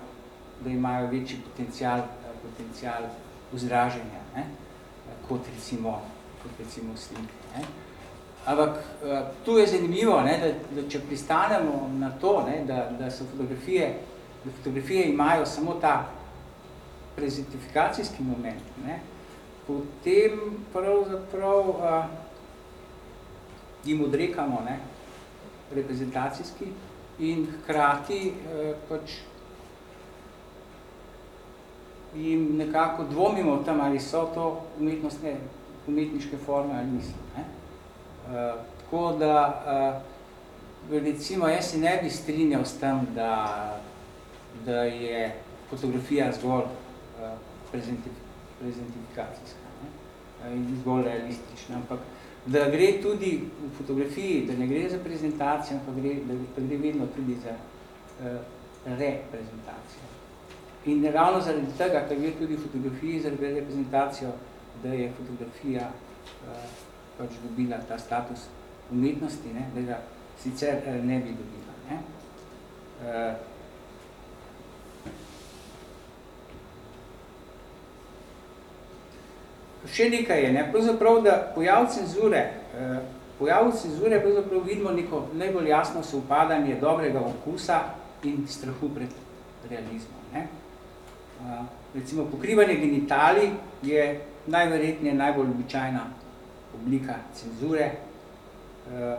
da imajo večji potencial, potencial vzraženja, ne? kot recimo, kot recimo slike. Ne? Ampak eh, tu je zanimivo, ne, da, da če pristanemo na to, ne, da, da so fotografije, da fotografije imajo samo ta prezentifikacijski moment, ne, potem pravzaprav uh, jim odrekamo ne, reprezentacijski in hkrati uh, pač jim nekako dvomimo o tem, ali so to umetnostne, umetniške forme ali niso. Ne. Uh, tako da, uh, recimo, jaz se ne bi strinjal s tem, da, da je fotografija zgolj prezentif prezentifikacijska ne? in zgolj realistična, ampak da gre tudi v fotografiji, da ne gre za prezentacijo, ampak gre, da, da gre vedno tudi za reprezentacijo. In ravno zaradi tega, ker gre tudi v fotografiji za reprezentacijo, da je fotografija uh, pač dobila ta status umetnosti, ne, da ga sicer eh, ne bi dobila. Ne. Uh, še nekaj je, ne, pravzaprav, da pojav cenzure, uh, pojav cenzure pravzaprav vidimo neko najbolj jasno sovpadanje dobrega okusa in strahu pred realizmom. Ne. Uh, recimo, pokrivanje genitali je najverjetneje najbolj običajna oblika cenzure. Eh,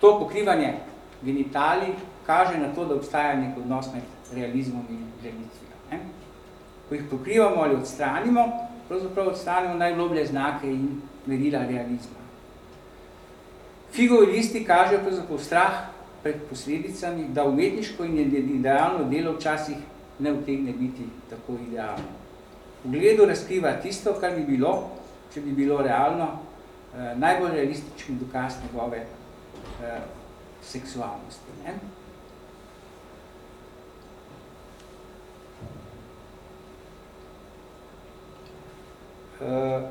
to pokrivanje genitali kaže na to, da obstaja nek odnos med realizmom in želitvijo. Ne? Ko jih pokrivamo ali odstranimo, pravzaprav odstranimo najgloblje znake in merila realizma. Figovi listi kažejo pravzaprav strah pred posledicami, da umetniško in idealno delo včasih ne utegne biti tako idealno. V gledu razkriva tisto, kar bi bilo, če bi bilo realno, eh, najbolj realistični dokaz njegove eh, seksualnosti. Ne? Uh,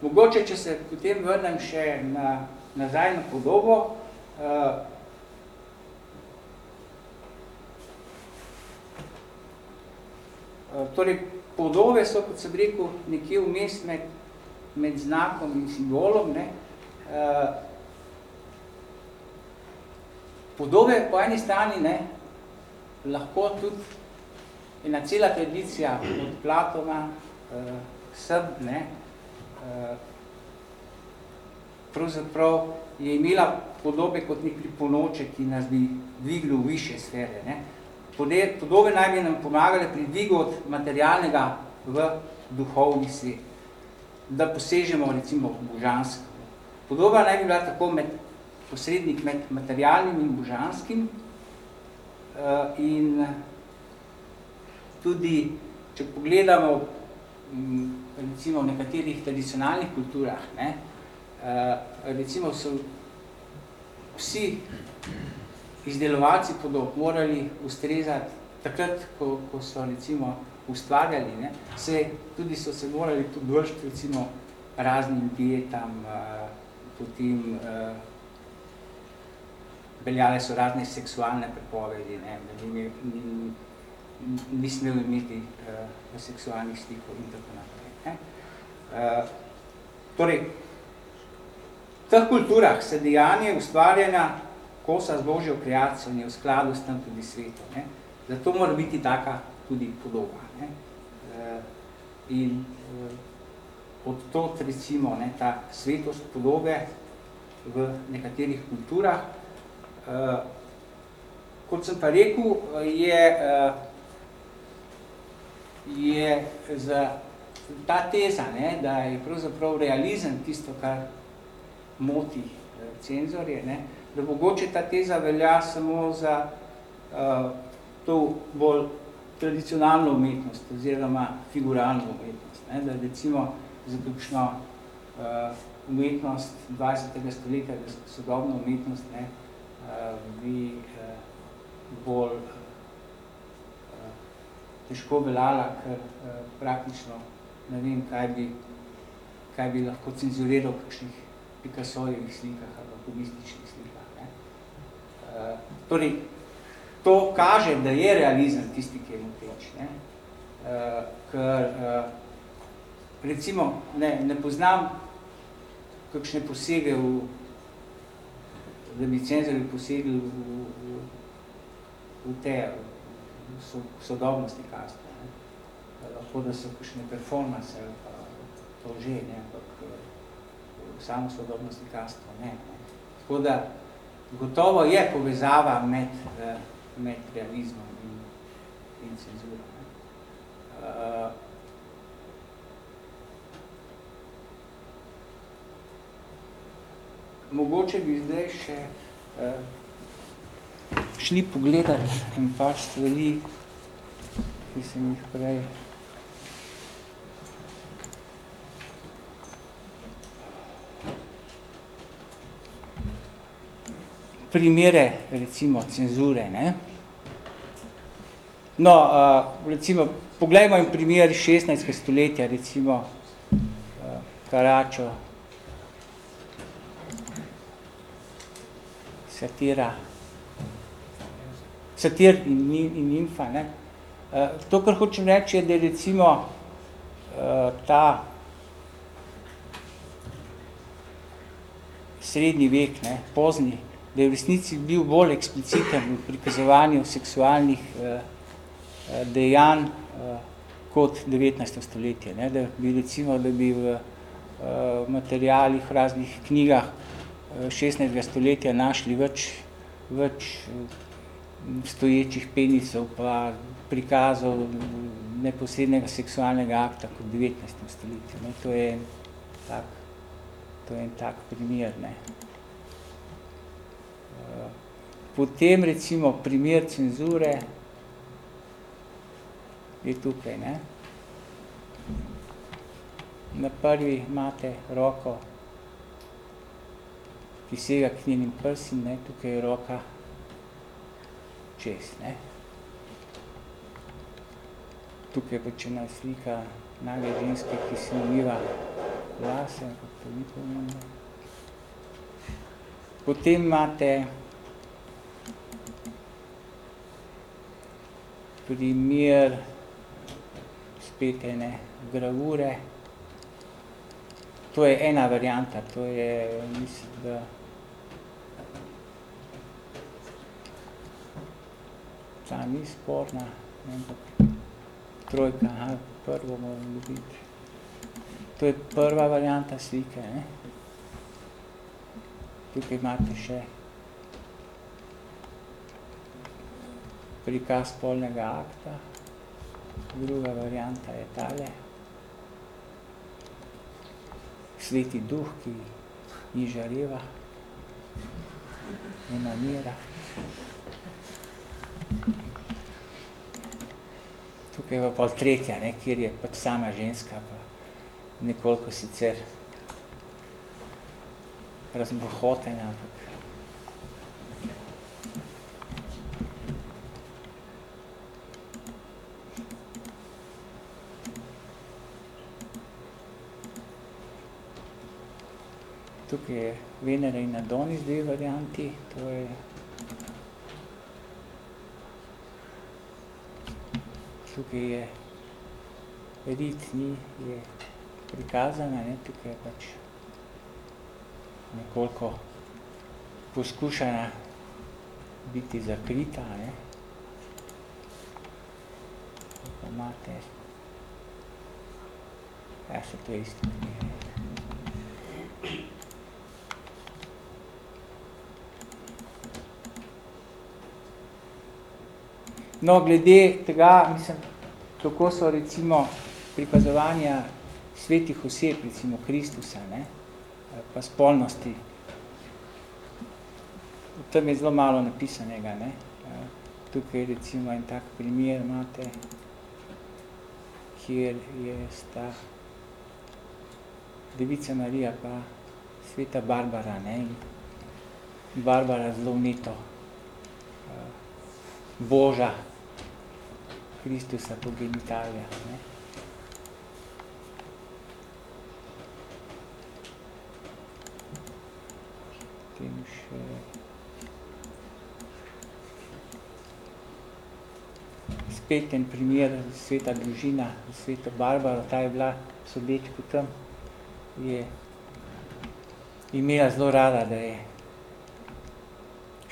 mogoče, če se potem vrnem še na, nazaj na podobo, uh, torej, podobe so, kot sem rekel, nekje vmes med, med znakom in simbolom. Ne? Uh, podobe po eni strani ne, lahko tudi ena cela tradicija od Platona, uh, sem, ne, uh, pravzaprav je imela podobe kot nek priponoče, ki nas bi dvigli v više sfere. Ne. Podobe naj bi nam pomagale pri dvigu od materialnega v duhovni svet, da posežemo recimo božansko. Podoba naj bi bila tako med posrednik med materialnim in božanskim uh, in tudi, če pogledamo mm, recimo v nekaterih tradicionalnih kulturah, ne, eh, recimo so vsi izdelovalci podob morali ustrezati takrat, ko, ko so recimo ustvarjali, ne, se, tudi so se morali podvršiti recimo raznim dietam, eh, potem eh, veljale so razne seksualne prepovedi, ne, da ni, ni, ni smel imeti uh, seksualnih stikov in tako naprej. Ne? Uh, torej, v teh kulturah se dejanje ustvarjanja kosa z Božjo kreacijo je v skladu s tem tudi svetom. Ne? Zato mora biti taka tudi podoba. Ne? Uh, in uh, od tot recimo ne, ta svetost podobe v nekaterih kulturah, uh, kot sem pa rekel, je uh, je za ta teza, ne, da je pravzaprav realizem tisto, kar moti eh, cenzorje, ne, da mogoče ta teza velja samo za uh, to bolj tradicionalno umetnost oziroma figuralno umetnost. Ne, da recimo za kakšno uh, umetnost 20. stoletja, sodobno umetnost, ne, uh, bi uh, bolj težko veljala, ker eh, praktično ne vem, kaj bi, kaj bi lahko cenzuriral v kakšnih Picassojevih slikah ali? Eh, torej, to kaže, da je realizem tisti, ki je moteč. Ne? Eh, ker eh, recimo ne, ne poznam kakšne posege v da bi cenzori posegli v, v, v te so, sodobnosti kastva. Lahko, da so kakšne performance ali pa to že, ne, ampak eh, samo sodobnosti kastva ne. ne. Tako da gotovo je povezava med, eh, med realizmom in, in cenzuro. Uh, mogoče bi zdaj še uh, šli pogledati in pač stvari, ki sem jih prej primere, recimo, cenzure. Ne? No, uh, recimo, poglejmo in primer 16. stoletja, recimo, uh, Karačo, satira, satir in, in infa. Ne? Uh, to, kar hočem reči, je, da je recimo uh, ta srednji vek, ne, pozni, da je v resnici bil bolj ekspliciten v prikazovanju seksualnih uh, dejanj uh, kot 19. stoletje. Ne? Da bi recimo, da bi v uh, materialih, raznih knjigah uh, 16. stoletja našli več, več stoječih penisov, pa prikazov neposrednega seksualnega akta kot v 19. stoletju. To je tak, to je en tak primer. Ne. Potem recimo primer cenzure je tukaj. Ne. Na prvi imate roko, ki sega k njenim prsim, ne, tukaj je roka čez. Ne. Tukaj je pač ena slika nage ženske, ki se umiva lase, to ni pomembno. Potem imate primer spet ene gravure, To je ena varianta, to je, mislim, da ta ni sporna, ampak trojka, aha, prvo moram dobiti. To je prva varianta slike, ne? Tukaj imate še prikaz polnega akta, druga varianta je tale sveti duh, ki ni žareva, ne namira. Tukaj je pa pol tretja, ne, kjer je pač sama ženska, pa nekoliko sicer razbohotena, ampak tukaj je Venera in Adonis, dve varianti, to je tukaj je rit, ni, je prikazana, ne, tukaj je pač nekoliko poskušana biti zakrita, ne. Pa imate, ja, se to isto primer. No, glede tega, mislim, kako so recimo prikazovanja svetih oseb, recimo Kristusa, ne, pa spolnosti, tam je zelo malo napisanega, ne. Tukaj recimo en tak primer imate, kjer je sta Devica Marija pa sveta Barbara, ne, in Barbara zelo vneto boža Kristusa po genitalijah. Ne. Potem še spet en primer sveta družina, sveta Barbara, ta je bila sodeč po tem, je imela zelo rada, da je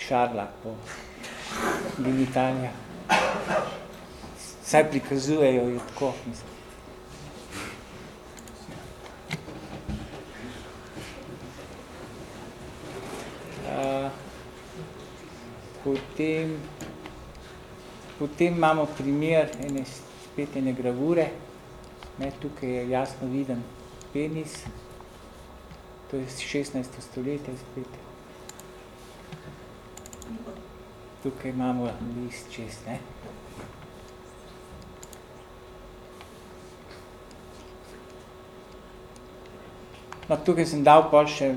šarla po genitalijah vsaj prikazujejo jo tako, mislim. Uh, potem, potem imamo primer ene, spet ene gravure, ne, tukaj je jasno viden penis, to je 16. stoletje spet. Tukaj imamo list čez, ne. No, tukaj sem dal pol še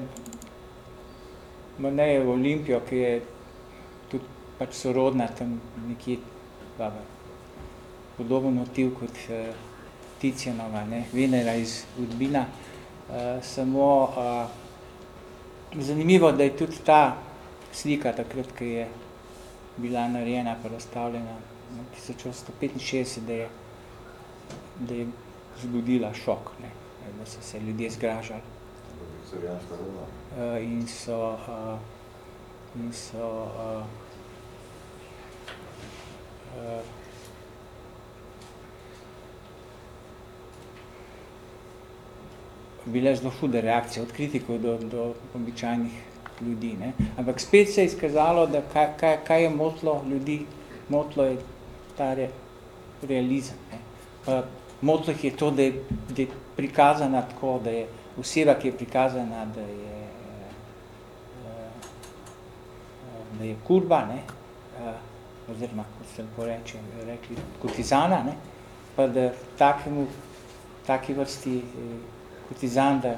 Moneje v Olimpijo, ki je pač sorodna tam nekje baba, podoben motiv kot uh, Ticianova, ne, Venera iz Udbina. Uh, samo uh, zanimivo, da je tudi ta slika takrat, ki je bila narejena pa razstavljena na 1865, da je, da je zgodila šok, ne, da so se ljudje zgražali. Uh, in so, in so uh, uh, bile zelo hude reakcije od kritikov do, do običajnih ljudi. Ne? Ampak spet se je izkazalo, da kaj, kaj, kaj je motlo ljudi, motlo je ta re, realizem. Ne? Pa motlo jih je to, da je, da je prikazana tako, da je oseba, ki je prikazana, da je, eh, da je kurba, ne, eh, oziroma, kot se lepo reče, rekli, kurtizana, ne, pa da takemu, taki vrsti eh, kurtizan, da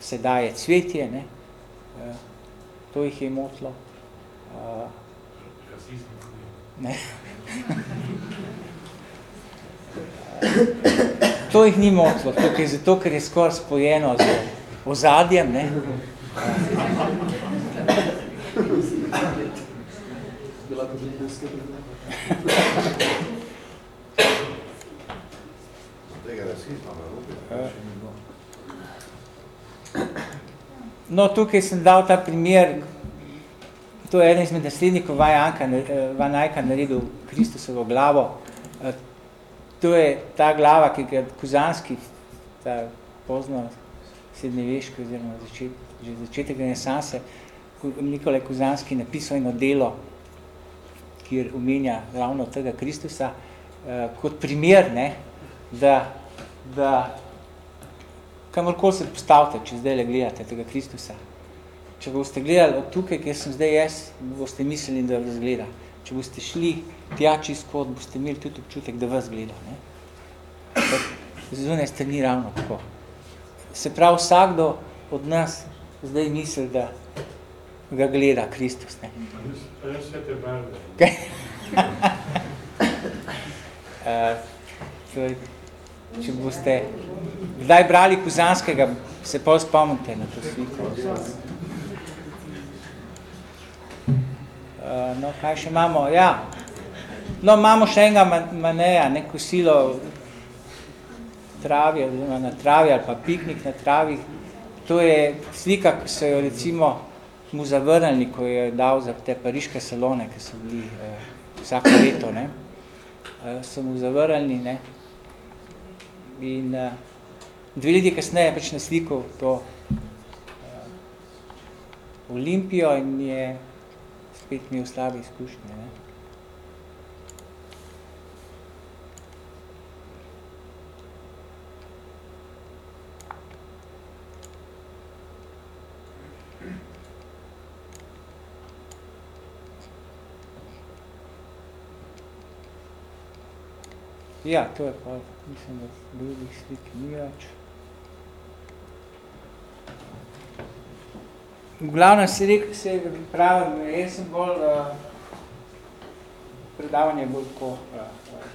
se daje cvetje, ne, to jih je motlo. Ne. To jih ni motlo, tukaj, zato, ker je skoraj spojeno z ozadjem, ne. Tega rasizma v Evropi, še ni bilo. No, tukaj sem dal ta primer, to je eden izmed naslednikov Vanajka naredil Kristusovo glavo. To je ta glava, ki ga Kuzanski, ta pozno srednjeveški oziroma začet, že začetek renesanse, Nikolaj Kuzanski napisal eno delo, kjer omenja ravno tega Kristusa, kot primer, ne, da, da kamorkoli se postavite, če zdaj gledate tega Kristusa. Če boste gledali od tukaj, kjer sem zdaj jaz, boste mislili, da vas gleda. Če boste šli tja čist kot, boste imeli tudi občutek, da vas gleda. Ne? Zunaj ste ni ravno tako. Se pravi, vsakdo od nas zdaj misli, da ga gleda Kristus. Ne? Pa je vse te barve. uh, če boste kdaj brali Kuzanskega, se pol spomnite na to sliko. Uh, no, kaj še imamo? Ja. No, imamo še enega maneja, neko silo travi, na travi, ali pa piknik na travi. To je slika, ki so jo recimo mu zavrnili, ko je dal za te pariške salone, ki so bili eh, vsako leto, ne. Eh, so mu zavrnili, ne. In uh, dve leti kasneje pač naslikal to uh, Olimpijo in je spet imel slabe izkušnje. Ne? Ja, to je pa, mislim, da drugih slik ni več. V glavnem se rekel, se pravim, jaz sem bolj, uh, predavanje bolj tako, uh, uh,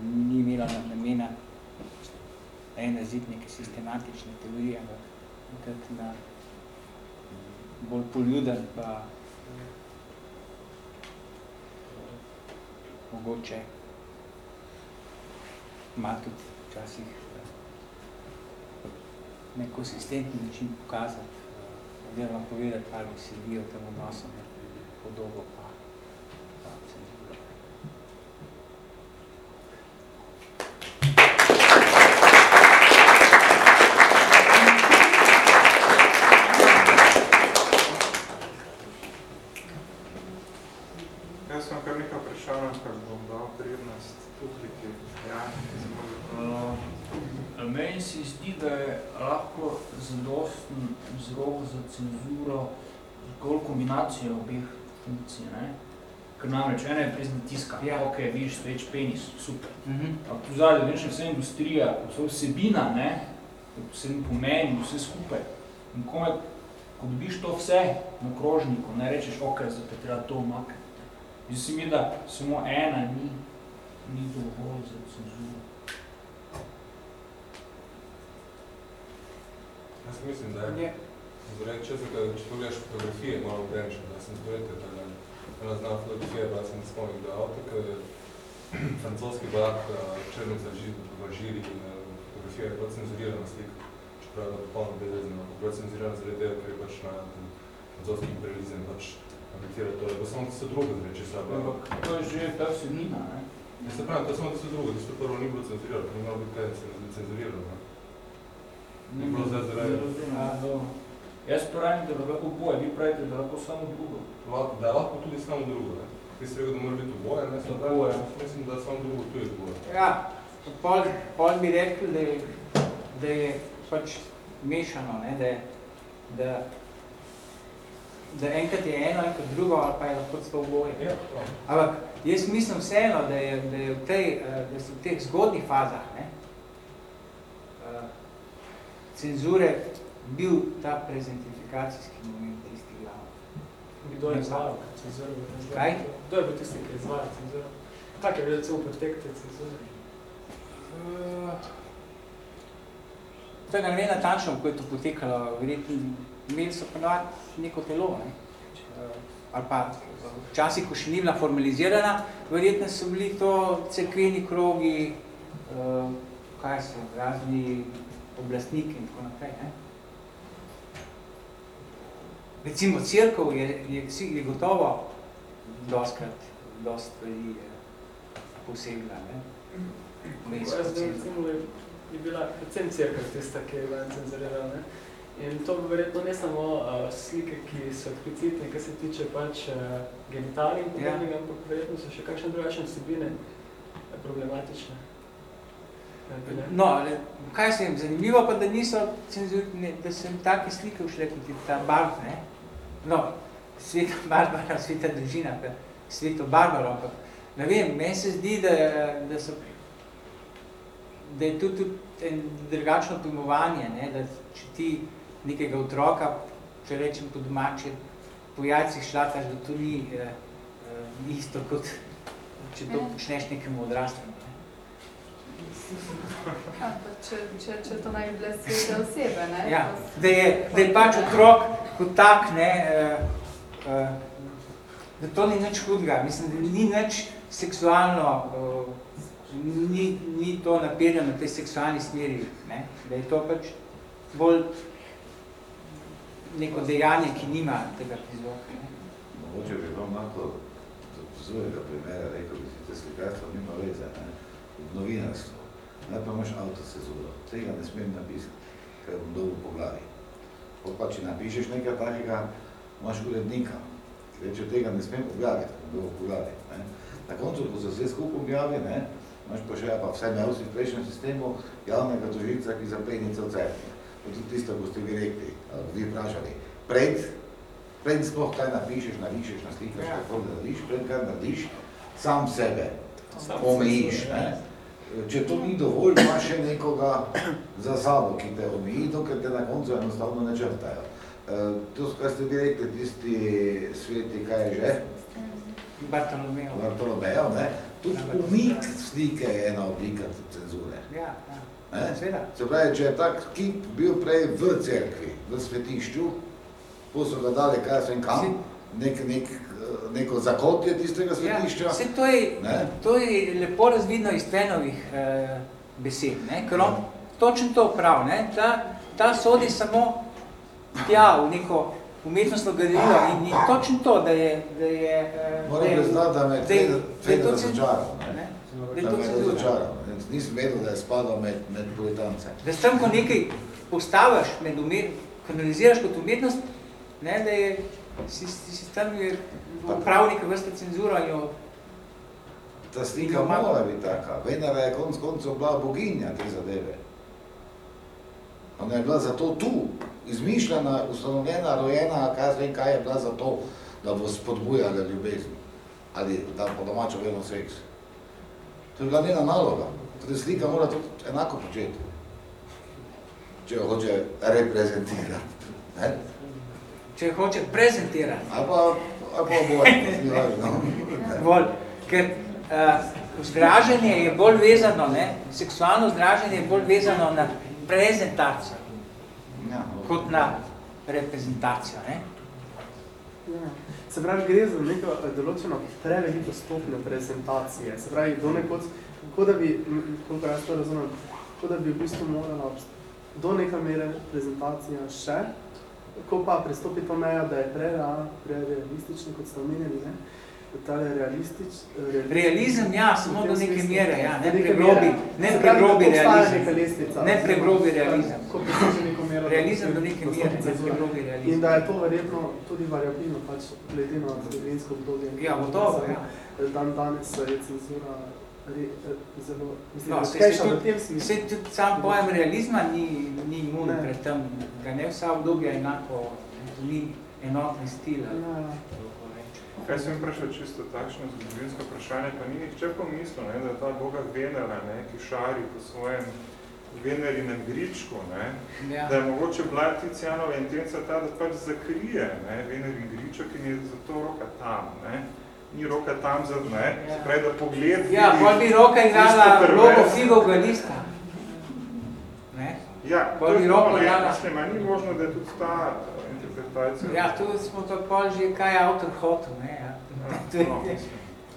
ni imela namena en razid neke sistematične teorije, ampak na bolj poljuden pa mogoče ima tudi včasih nekonsistentni način pokazati, oziroma povedati, kaj bi se bil tem odnosom, podobo pa cenzuro. Jaz sem kar nekaj vprašanj, kar bom dal prednost publiki. Ja, uh, meni se zdi, da je lahko zadosten vzrok za cenzuro zgolj kombinacija obeh funkcij. Ne? Ker namreč ena je prezna tiska, ja. ok, vidiš sveč penis, super. Mm zadnje, veš, vse industrija, vse vsebina, ne? vse pomeni, vse skupaj. In kome, ko dobiš to vse na krožniku, ne rečeš, ok, zdaj te treba to umakniti. Zdi se mi, da samo ena ni, ni dovolj za cenzuro. Jaz mislim, da je, zdaj, če, se, če pogledaš fotografije, malo vrenče, da sem zdojete, da je ena zna fotografija, pa sem spomnik, da avto, ki je francoski brak, črnica v žiri in fotografija je bila cenzurirana slika, čeprav je popolno bezvezna, bila cenzurirana zaradi tega, ker je pač na francoski imperializem pač abitira to, pa samo tisto drugo zreče se Ampak to je že ta vsebina, ne? Ja se pravi, to je samo tisto drugo, tisto prvo ni bilo cenzurirano, ni malo biti kaj cenzurirano, ne? Ni bilo zdaj zaradi... Jaz pravim, da lahko boje, vi pravite, da lahko samo drugo. Da je lahko tudi samo drugo, ne? Ti si rekel, da mora biti oboje, ne, sem Tako je. mislim, da samo drugo tu je oboje. Ja, pol, pol bi rekel, da je, da je pač mešano, ne, da, je, da, da enkrat je eno, enkrat drugo, ali pa je lahko celo oboje. Ja. Ampak jaz mislim vseeno, da, je, da, je v tej, da so v teh zgodnih fazah ne, eh, cenzure bil ta prezentifikacijski moment tisti glavni. Kdo je cenzuro? Kaj? Kdo je bil tisti, ki je izvajal cenzuro? Kak je bil recimo potek te cenzure? Uh, tega ne vem natančno, kako je to potekalo. Verjetno imeli so ponovati neko telo, ne? Uh, ali pa včasih, ko še ni bila formalizirana, verjetno so bili to cerkveni krogi, uh, kaj so, razni oblastniki in tako naprej. Ne? Recimo, crkv je, je, je gotovo doskrat, dost stvari eh, posegla. Ne? Recimo je, je bila predvsem cerkev tista, ki je bila cenzurirana. Ne? In to verjetno ne samo uh, slike, ki so eksplicitne, kar se tiče pač uh, genitalij in Ja. podobnega, ampak verjetno so še kakšne drugačne vsebine problematične. Ne ne? No, le, kaj se jim zanimivo, pa da niso cenzurne, da so jim take slike všle kot je ta Barb, ne? No, sveta Barbara, sveta družina, pa sveto Barbaro, ampak ne vem, meni se zdi, da, da so da je tudi, tudi en drugačno pojmovanje, ne? da če ti nekega otroka, če rečem po domače, po jajcih šlataš, da to ni, eh, eh, isto kot če to počneš nekemu odraslemu. Ne? Ja, če, če, če to naj bi bile svete osebe, ne? Ja, da je, da je pač otrok kot tak, ne, uh, uh, da to ni nič hudega, mislim, da ni nič seksualno, uh, ni, ni to naperjeno na tej seksualni smeri, ne, da je to pač bolj neko dejanje, ki nima tega prizvoka. Mogoče bi vam lahko z svojega primera rekel, da sicer slikarstvo nima veze, ne? v novinarstvu. Najprej imaš avtocezuro, tega ne smem napisati, ker bom dobil po glavi. Pol pa če napišeš nekaj takega, imaš urednika, ki reče, tega ne smem objaviti, po glavi. Ne? Na koncu, ko se vse skupaj objavi, ne? imaš pa še, pa vse imel si v prejšnjem sistemu, javnega tožilca, ki zapenice v cerkvi. To je tisto, ko ste vi rekli, ali vi vprašali. Pred Pred sploh kaj napišeš, narišeš, naslikaš, Ja. kako narediš, pred kaj narediš, sam sebe omejiš. cenzura, Ne? Če to ni dovolj, imaš še nekoga za sabo, ki te omeji, dokler te na koncu enostavno ne črtajo. To, kar ste vi rekli, tisti sveti, kaj je že, Bartolomeo. Bartolomejo, ne? tudi umik slike je ena oblika cenzure. Ja, ja. Se pravi, če je tak kip bil prej v cerkvi, v svetišču, ko so ga dali kaj sem kam, nek, nek, neko zakotje tistega svetišča, Ja, saj to je, Ne? to je lepo razvidno iz Tvenovih eh, besed, ne? ker on točno to prav, ne? Ta, ta sodi samo tja v neko umetnostno galerijo in ni točno to, da je, da je, eh, moram priznati, da me je cen- razočaral. Da me je razočaral. Nisem vedel, da je spadal med, med puritance. Da s tem, ko nekaj postaviš med umet, kanaliziraš kot umetnost, ne, da je, si, si, si tam je prav neka vrsta cenzura in jo Ta slika mora biti taka. Venera je konc koncev bila boginja te zadeve. Ona je bila zato tu, izmišljena, ustanovljena, rojena, kaj vem, kaj je bila zato, da bo spodbujala ljubezen. Ali da po domačo vedno seks. To je bila njena naloga. Torej slika mora to enako početi. Če jo hoče reprezentirati. Ne? če jo hoče prezentirati. Ali pa, ali pa oboje, ni važno. Bolj, ker uh, vzdraženje je bolj vezano, ne, seksualno vzdraženje je bolj vezano na prezentacijo, Ja, kot na reprezentacijo. Ne. Ja. Se pravi, gre za neko eh, določeno preveliko stopnjo prezentacije. Se pravi, do nekod, kot da bi, koliko jaz to razumem, kot da bi v bistvu morala do neka mere prezentacija še, ko pa prestopi to meja, da je prerealna, prerealistična, kot ste omenjali, ne, tale realistič, Realizem, ja, samo do neke mere, ja, ne pregrobi, ne Se pregrobi realizem. Ne pregrobi realizem. Realizem do neke mere, ne pregrobi realizem. In da je to verjetno tudi variabilno, pač glede na zgodovinsko obdobje. Ja, gotovo, ja. Dan danes je cenzura re, zelo, mislim, No, se v tudi, saj tudi sam pojem realizma ni, ni imun pred tem, da ne vsa obdobja enako, ni enotni stil. Ja, ja. Kaj sem vprašal čisto takšno zgodovinsko vprašanje, pa ni nihče pomislil, ne, da je ta boga Venera, ne, ki šari po svojem Venerinem gričku, ne, Ja. da je mogoče bila Tizianova intenca ta, da pač zakrije ne, Venerin griček in je zato roka tam. Ne. Ni roka tam, za, ne, se pravi, da pogled Ja, pol bi roka igrala vlogo figovega lista. Ne? Ja, Pol to je ne, igrala. mislim, ni možno, da je tudi ta interpretacija. Ja, tu smo to pol že kaj avtor hotel, ne? Ja. Ja, no.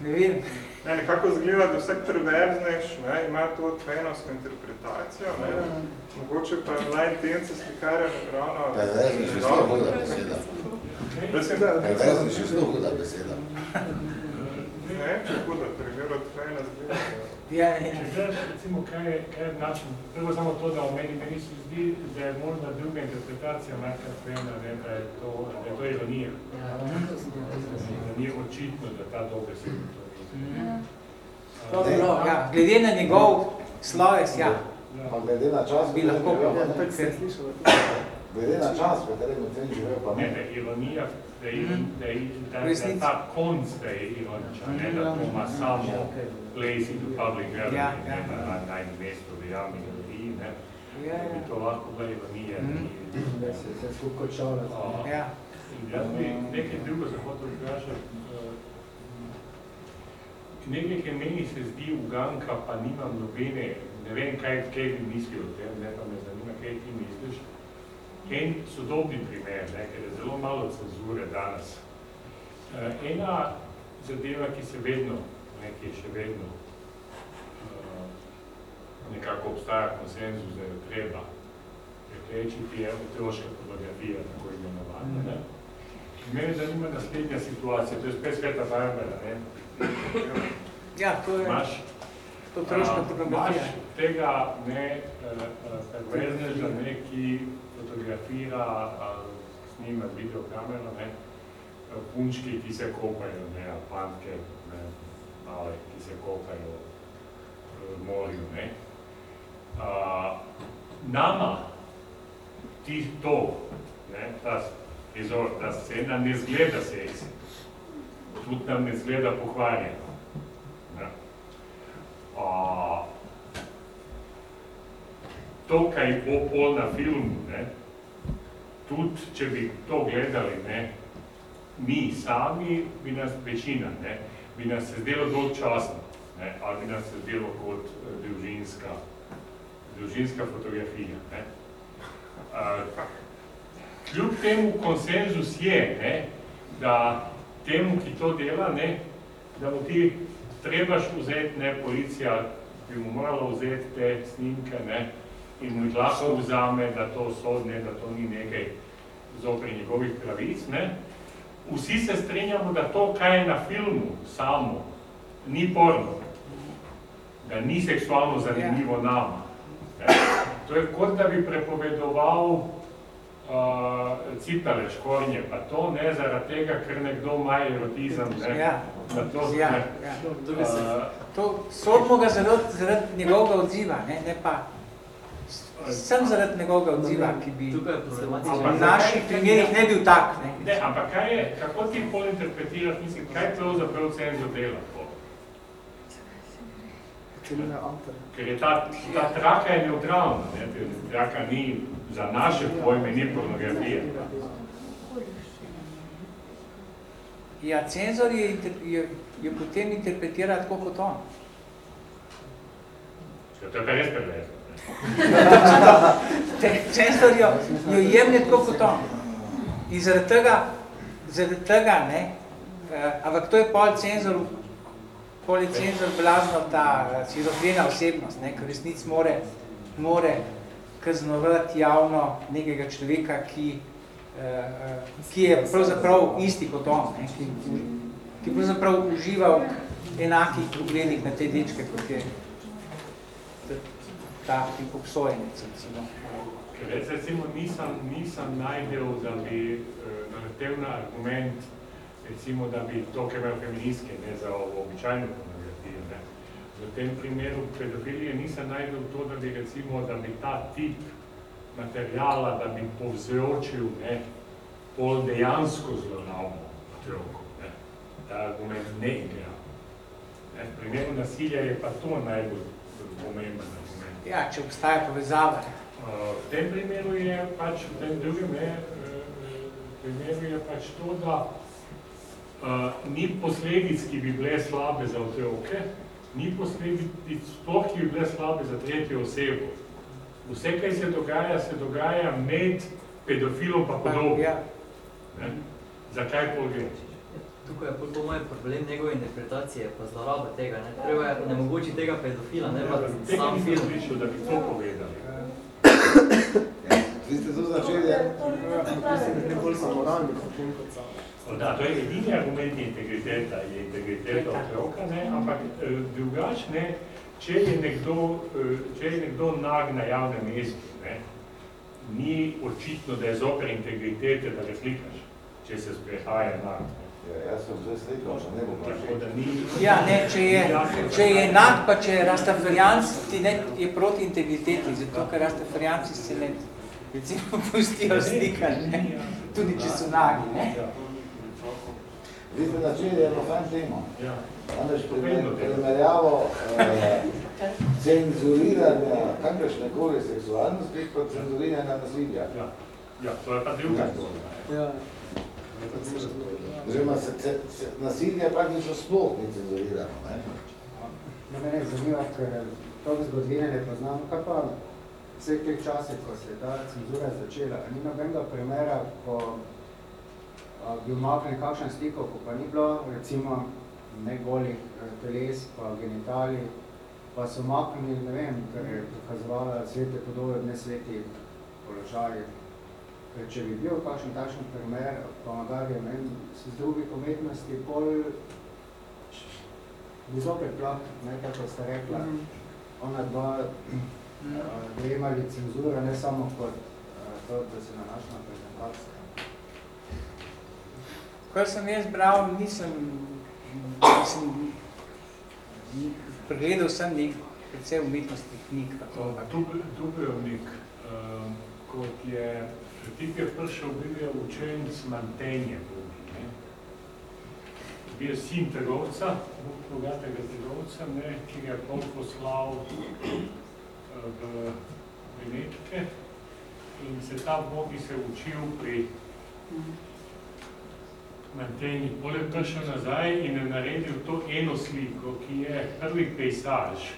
Ne vem. Ne, nekako zgleda, da vsak perverznež ne, ima to tvenovsko interpretacijo. Ne. Mogoče pa je bila intenca slikarja ravno... Perverznež je zelo huda beseda. Prosim? Perverznež je zelo huda beseda. Ne, če huda, primer od tvena zgleda. Ja, Če gledaš, recimo, kaj je, kaj je način, prvo samo to, da meni, meni se zdi, da je možda druga interpretacija Marka Tvena, ne, da je to, da je to ironija. Da ni očitno, da ta dobe se to To bi bilo, ja. Glede na njegov sloves, ja. Pa glede na čas, Bi lahko Ja, tako se je slišalo. glede na čas, v katerem je živel, pa Ne, ne. je ironija, da je, Mhm. da je, da resnici. ta konc, da je ironičan, ne, da to ima samo place in public gallery, Ja, ne, ja. na, na najnem mestu v javni galeriji, ne. Ja, Da bi ja. to lahko bila ironija. Ni- Da se se skupaj končala. A, Ja. In jaz bi nekaj drugo se hotel vprašati. Nekaj, ki meni se zdi uganka, pa nimam nobene, ne vem, kaj, kaj bi mislil o tem, ne, pa me zanima, kaj ti misliš. En sodobni primer, ne, ker je zelo malo cenzure danes. Eh, Ena zadeva, ki se vedno, ne, ki je še vedno eh, nekako obstaja konsenzus, da jo treba preprečiti, je otroška fotografija, tako imenovana. Ne? Mene zanima naslednja situacija, to je spet Sveta Barbara, ne? Ja, to je Imaš, otroška a, fotografija. Imaš tega ne, eh, eh, perverzneža, ne, ki fotografira, a, snima videokamero, ne, eh, punčki, ki se kopajo, ne, a fantke, ne, male, ki se kopajo v morju, ne. A, nama ti to, ne, ta prizor, ta scena ne zgleda seksi. Tudi nam ne zgleda pohvaljeno. Ne. A, to, kaj bo pol na filmu, ne, tudi če bi to gledali, ne, mi sami, bi nas večina, ne, bi nas se zdelo dolgčasno, ne, ali bi nas se zdelo kot eh, družinska, družinska fotografija. Ne. A, kljub temu konsenzus je, ne, da temu, ki to dela, ne, da mu ti trebaš vzeti, ne, policija bi mu morala vzeti te snimke, ne, in lahko vzame, da to so, ne, da to ni nekaj zopri njegovih pravic, ne. Vsi se strinjamo, da to, kaj je na filmu samo, ni porno, da ni seksualno zanimivo nama. Ne. To je kot da bi prepovedoval uh, cipele, škornje, pa to ne zaradi tega, ker nekdo ima erotizem, ne, Ja. na to, Ja, ne, ja. uh, To sodimo ga zaradi, zaradi njegovega odziva, ne, ne pa sem zaradi njegovega odziva, ki bi v naših primerih ne bil tak. Ne. Ne, ampak kaj je, kako ti pol interpretiraš, mislim, kaj pravzaprav cenzor dela to? Celina avtor. Ker je ta, ta traka je neutralna, ne, traka ni, za naše pojme, ni pornografija. Ja, cenzor je, je, je potem interpretira tako kot on. Ja, To je pa res perverzno. Cenzor jo, jo jemlje tako kot on. In zaradi tega, zaradi tega, ne, uh, ampak to je pol cenzor, pol je cenzor blazno ta uh, šizofrena osebnost, ne, ker resnic more, more kaznovati javno nekega človeka, ki, uh, ki je pravzaprav isti kot on, ne, ki, ki pravzaprav uživa v enakih pogledih na te dečke, kot je ta obsojenec, recimo. Ker recimo nisem, nisem najdel, da bi uh, naletel na argument, recimo, da bi to, kar imajo feministke, ne za običajno pornografijo, ne. V tem primeru pedofilije nisem najdel to, da bi recimo, da bi ta tip materijala, da bi povzročil ne, pol dejansko zlorabo otroku. Ne. Ta argument ne igra. Ne. V primeru nasilja je pa to najbolj argument. Ja, če obstaja povezava. Uh, v tem primeru je pač, v tem drugem ne, primeru je pač to, da uh, ni posledic, ki bi bile slabe za otroke, ni posledic sploh, ki bi bile slabe za tretjo osebo. Vse, kaj se dogaja, se dogaja med pedofilom pa podobno. Ja. Zakaj pol gre? Tukaj je to moj problem njegove interpretacije, pa zloraba tega. Ne? Treba je nemogoči tega pedofila, ne pa sam film. Tega nisem da bi to povedali. Vi ste to začeli, ja? Ne bolj samoralni, potem kot sam. Da, to je edini argument integriteta, je integriteta otroka, ne? ampak eh, drugač, ne, če je nekdo, eh, če je nekdo nag na javnem mestu, ne, ni očitno, da je zoper integritete, da ga slikaš, če se sprehaja nag. Ne ni... Ja, ne, če je, če je nag, pa če je rastafarijanc, ti ne, je proti integriteti, zato ker rastafarijanci se ne, recimo, pustijo slikati, ne, tudi če so nagi, ne. Vi ste načeli eno fajn temo. Ja. Namreč primerjavo eh, cenzuriranja kakršne koli seksualnosti kot cenzuriranja nasilja. Ja. ja, to je pa druga. Ja. Oziroma, se, se, se, nasilje praktično sploh ni cenzurirano. Ne? No, mene je zanimivo, ker toliko zgodovine ne poznam, kaj pa vseh teh časih, ko se je ta cenzura začela, ni nobenega primera, ko a, bi umaknili kakšen stikov, ko pa ni bilo, recimo, ne golih teles, pa genitali, pa so umaknili, ne vem, ker je dokazovala svete podobe, ne sveti položaji. Če bil kakšen takšen primer, pa magari, ne vem, z drugih umetnosti, pol bi zopet bila, ne, kako ste rekla, ona dva dojemali cenzuro, ne samo kot to, da se nanaša na prezentacijo. Kar sem jaz bral, nisem, nisem pregledal sem nek, predvsem umetnostnih knjig. To. Dubrovnik, uh, kot je, tip je prišel, bil je učenc Mantenje, ne? bil je sin trgovca, bogatega trgovca, ne, ki ga je pol poslal uh, v Benetke in se ta bogi se učil pri Mantenji. Pol je prišel nazaj in je naredil to eno sliko, ki je prvi pejsaž,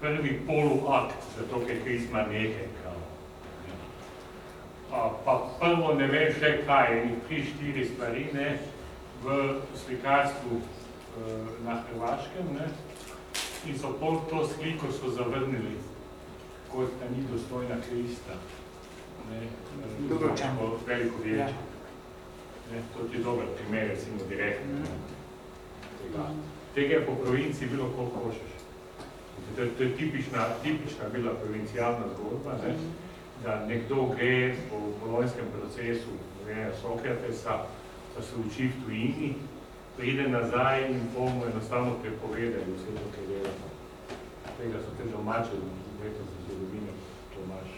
prvi poluakt, zato ker Krisma nekaj kao. Pa prvo ne veš še kaj, enih tri, štiri stvari, ne, v slikarstvu e, na Hrvaškem, ne, in so pol to sliko so zavrnili, kot da ni dostojna Krista. Ne, Določen. Veliko vječe. Ne, to ti je dober primer, recimo direktno. Tega, tega je po provinciji bilo, koliko hočeš. To, to je tipična, tipična bila provincialna zgodba, ne, da nekdo gre po bolonjskem procesu, ne, Sokratesa, pa se uči v tujini, pride nazaj in bomo enostavno prepovedali vse to, kar dela. Tega so te domače, leto za zgodovine, Tomaš.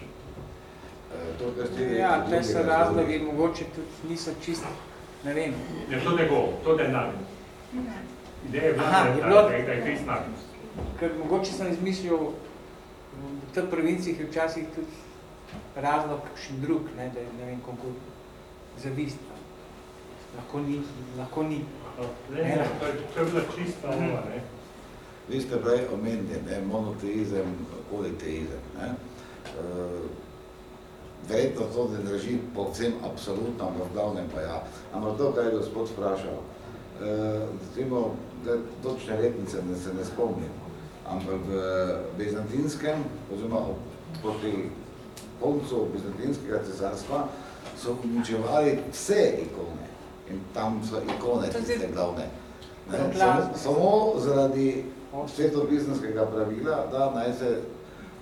To, kar ste Ja, te so razlogi, mogoče tudi niso čisto, ne vem. Ne, to ne go, to da je namen. Ideja je bila, Aha, da je bilo- da je Krist namen. Ker mogoče sem izmislil, v teh provincih je včasih tudi razlog kakšen drug, ne, da je, ne vem, koliko zavist. Lahko ni, lahko ni. Ne, ne, to je, to je bila čista ova, ne. Vi ste prej omenili, ne, monoteizem, politeizem, ne. Uh, verjetno to ne drži povsem absolutno, ampak v glavnem pa ja. Ampak to, kar je gospod vprašal, uh, recimo, da točne letnice ne, se ne spomnim, ampak v Bizantinskem, oziroma proti koncu Bizantinskega cesarstva, so uničevali vse ikone. In tam so ikone tiste glavne. Ne, samo, samo zaradi svetopisanskega pravila, da naj se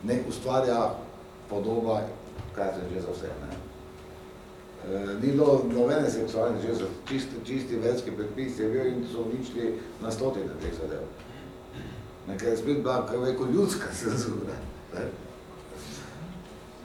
ne ustvarja podoba, kaj se že za vse. Ne. E, ni bilo nobene seksualne, že so čisti, čisti verski predpis je bil in so uničili na stotine teh zadev. Nekaj je spet bila, kaj veko, ljudska cenzura. Ne.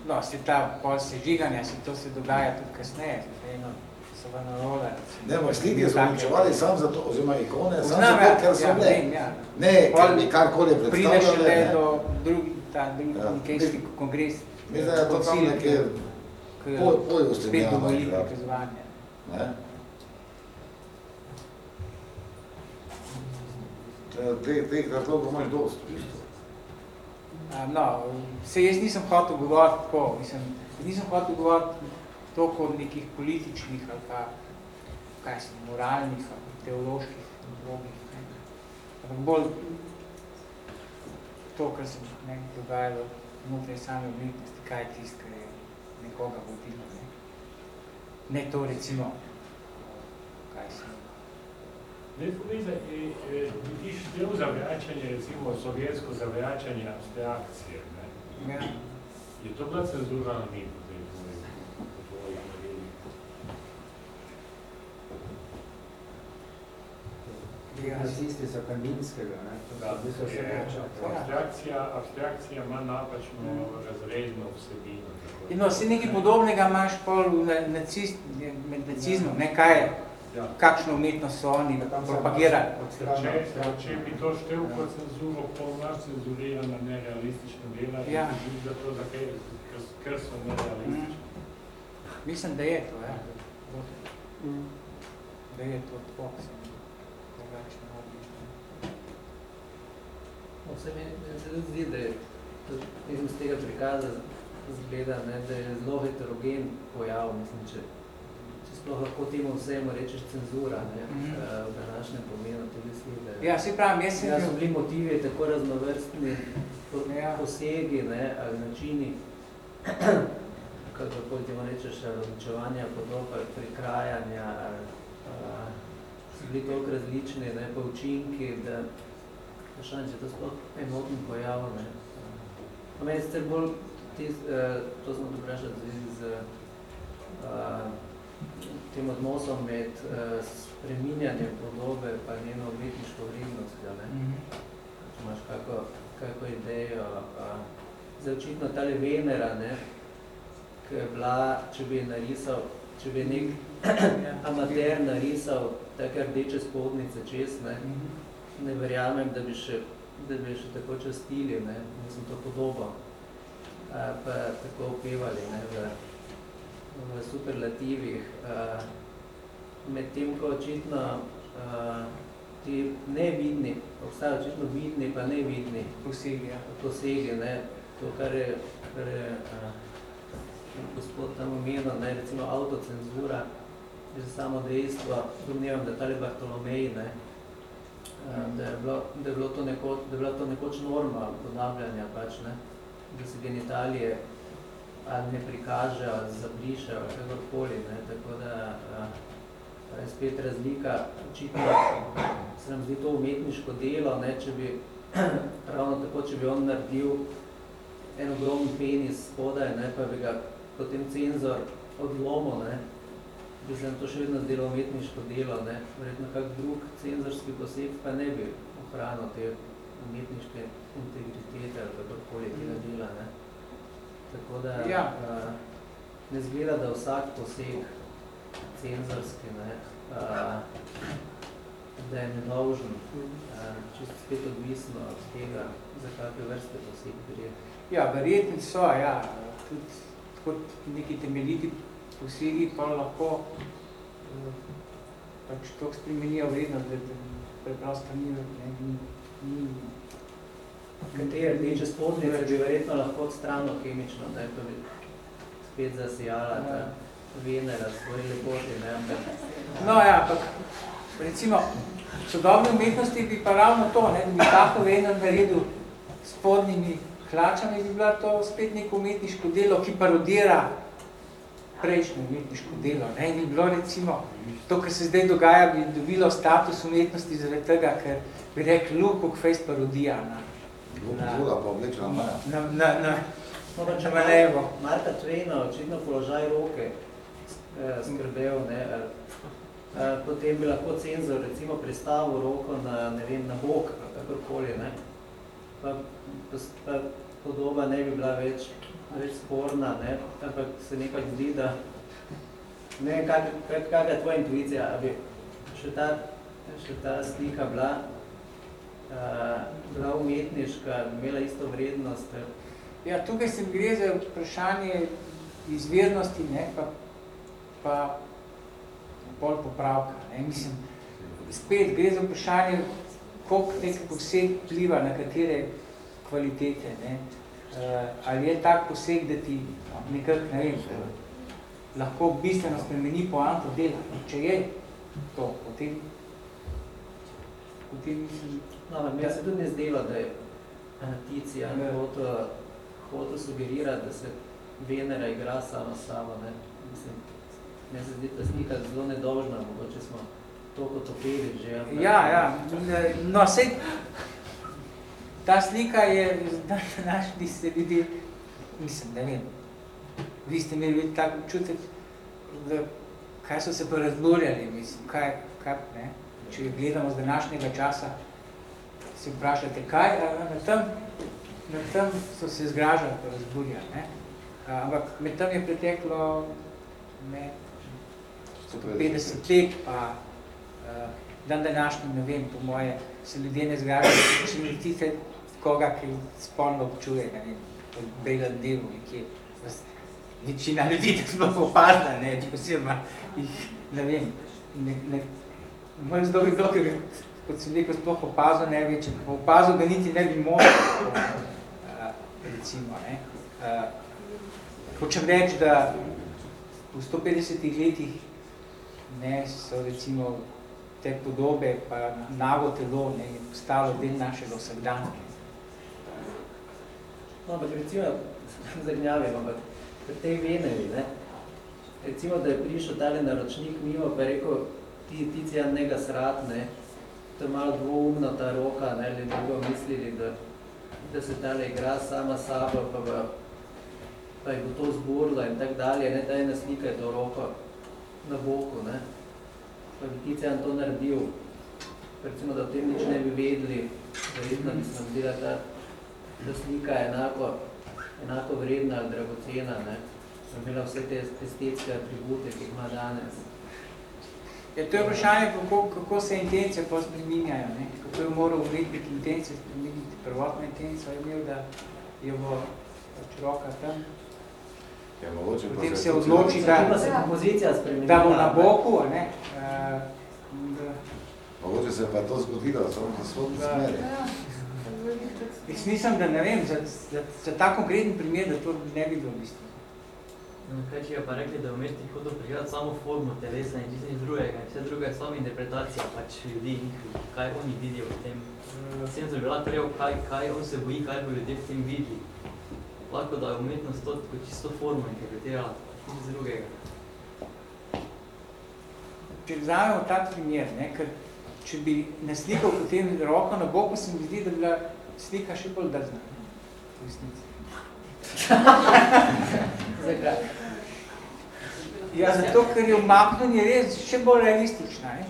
No, se ta pol sežiganja, se to se dogaja tudi kasneje, eno so v narole. Ne, moj slike so uničevali sam zato, oziroma ikone, sam Znam, zato, ja, ker so ja, bile. vem, ja. Ne, Pol ker karkoli predstavljale. Pride šele ne. do drugi, ta drugi Ja. nikejski kongres. Mislim, da je to tam nekje ki- pol- pol Spet Justiniana, dovoli ja. Ne? Te- teh razlogov imaš dost, v bistvu. Um, no, se jaz nisem hotel govoriti tako, mislim, nisem hotel govoriti toliko nekih političnih ali pa, kaj sem, moralnih ali teoloških drugih, ne. Ampak bolj to, kar se ne, dogajalo znotraj same umetnosti, kaj je tisto, kar je nekoga vodilo, ne. Ne to recimo, kaj Ne, povedzaj, e, e, vidiš del zavračanja, recimo sovjetsko zavračanje abstrakcije, ne? Ja. Je to bila cenzura tvoji modeli? Nacisti so Kandinskega, ne? To so v bistvu še več. Abstrakcija, abstrakcija ima napačno razredno vsebino. tako da- No, si nekaj podobnega imaš pol v na- nacist, med nacizmom, ne, kaj je, Ja. kakšno umetnost so oni propagirali. Če, če bi to štel kot cenzuro, pol imaš cenzurirana nerealistična dela, Ja. in tudi zato, zakaj, ker, ker so nerealistični. Mislim, da je to, ja. Da je to tako, sem drugače. No, Vse meni se zdi, da je tudi mislim, z tega prikaza zgleda, ne, da je zelo heterogen pojav, mislim, če sploh lahko temu vsemu rečeš cenzura, ne, Mhm. eh, v današnjem pomenu, tudi si, da Ja, saj pravim, jaz sem ja, so bili motivi tako raznovrstni Ja. posegi, ne, ali načini, kako temu rečeš, uničevanja podob, ali prikrajanja, ali, uh, so bili toliko različni, ne, pa učinki, da vprašanje, če to sploh enoten pojav, ne. A meni sicer bolj, tis, uh, to smo zvezi z uh, tem odnosom med uh, spreminjanjem podobe pa njeno umetniško vrednostjo, ne. Mhm. Če imaš kako, kako idejo, uh, zdaj očitno tale Venera, ne, ki je bila, če bi je narisal, če bi nek amater narisal take rdeče spodnice čez, ne, ne verjamem, da bi še, da bi še tako častili, ne, mislim to podobo, pa tako opevali, ne, v, v superlativih, uh, medtem ko očitno uh, ti nevidni, obstajajo očitno vidni pa nevidni posegi, ja. posegi ne, to, kar je, kar je uh, gospod tam omenil, ne, recimo autocenzura, je že samo dejstvo, domnevam, da tale Bartolomej, ne, da, je bilo, da, je bilo to neko, da je bila to nekoč norma ponavljanja, pač, ne, da se genitalije ali ne prikaže, ali zabriše, ali kakorkoli, ne, tako da uh, je spet razlika, očitno se nam zdi to umetniško delo, ne, če bi ravno tako, če bi on naredil en ogromen penis spodaj, ne, pa bi ga potem cenzor odlomil, ne, bi se nam to še vedno zdelo umetniško delo, ne, verjetno kak drug cenzorski poseg pa ne bi ohranil te umetniške integritete ali kakorkoli tega dela, ne. Tako da Ja. uh, ne zgleda, da vsak poseg cenzorski, ne, uh, da je nedolžen, uh, čisto spet odvisno od tega, za kakve vrste poseg gre. Ja, verjetno so, ja, tudi kot neki temeljiti posegi pa lahko eh, pač to spremenijo vrednost, da da preprosto ni, ne, ni, ni Katere rdeče spodnice bi verjetno lahko odstranil kemično, ne, pa bi spet zasijala ta Venera svoje lepoti, ne, No ja, ampak recimo v sodobni umetnosti bi pa ravno to, ne, da bi tako vedno naredil s spodnjimi hlačami, bi bila to spet neko umetniško delo, ki parodira prejšnje umetniško delo. Ne? In bi bilo recimo, to, kar se zdaj dogaja, bi dobilo status umetnosti zaradi tega, ker bi rekli, look, kako fejst parodija na, na, na, na, na, na, na manevo. Marka Twaina, očitno položaj roke eh, skrbel, ne, eh, eh, potem bi lahko cenzor recimo pristavil roko na, ne vem, na bok, kakorkoli, ne, pa, pa, pa podoba ne bi bila več, več sporna, ne, ampak se nekako zdi, da ne vem, kak, kak, kak je tvoja intuicija, a bi še ta, še ta slika bila, bila umetniška, imela isto vrednost. Ja, tukaj se gre za vprašanje izvirnosti, ne, pa, pa pol popravka. Ne. Mislim, spet gre za vprašanje, koliko nek poseg pliva na katere kvalitete. Ne. Uh, ali je tak poseg, da ti nekak, ne vem, lahko bistveno spremeni poanto dela. Če je to, potem, potem mislim... No, meni se tudi ne zdelo, da je Ticijan hotel, hotel sugerirati, da se Venera igra sama s sabo. Ne? Mislim, meni se zdi ta slika zelo nedolžna, mogoče smo toliko topeli že. Ja, ja, no, sej, ta slika je na današnji se vidi, mislim, ne vem, vi ste imeli tak občutek, da kaj so se pa razburjali, mislim, kaj, kaj, ne, če gledamo z današnjega časa, se vprašate, kaj, na tem, na tem so se zgražali pa razburjali, ne, ampak med tem je preteklo ne, 50 let, pa dan današnji, ne vem, po moje, se ljudje ne zgražali, če mi tiste koga, ki spolno občuje, ne vem, v belem delu nekje, večina ljudi, da smo popazna, ne, posebno jih, ne vem, ne, ne, moj zelo bi dokaj, kot sem rekel, sploh opazil ne več, opazil ga niti ne bi možel, uh, recimo, ne. Uh, hočem reči, da v 150 letih ne, so recimo te podobe, pa nago telo, ne, je postalo del našega vsakdana. No, ampak recimo, zanjavim, ampak pri tej Veneri, ne, recimo, da je prišel tale naročnik mimo, pa je rekel, ti, ti cijan njega srat, ne, to je malo dvoumno ta roka, ne, ali drugo mislili, da, da se tale igra sama sabo, pa, pa, pa je bo to zburlo in tak dalje, ne, ta slika je to roko na boku, ne, pa bi ti cijan to naredil, recimo, da o tem nič ne bi vedeli, verjetno bi se zdela ta da slika enako, enako vredna ali dragocena, ne? Sem imela vse te estetske atribute, ki jih ima danes. Ja, to je vprašanje, kako, kako se intencije pa spreminjajo, ne? Kako je moral uredbiti intencije spreminjati. Prvotna intencija je imel, da je bo pač roka tam. Ja, mogoče Potem se odloči, da, se kompozicija spremenila. da bo na boku, a ne? Uh, da, Mogoče se je pa to zgodilo, samo za svodni Da. smeri. Jaz mislim, da ne vem, za, za, za ta konkreten primer, da to ne bi bilo bistvo. No, kaj če je pa rekli, da je umetnik hotel prikazati samo formo telesa in čisto nič drugega, in vse druga je samo interpretacija pač ljudi, njihovih, kaj oni vidijo v tem. Vsem se bi lahko rekel, kaj, kaj on se boji, kaj bo ljudje v tem videli. Lahko da je umetnost to kot čisto formo interpretirala, pač nič drugega. Če vzamemo ta primer, ne, ker če bi naslikal potem roko na boku, se mi zdi, da bi bila slika še bolj drzna. v resnici. Zakaj? Ja, zato, ker je umaknjen je res še bolj realistična. Ne?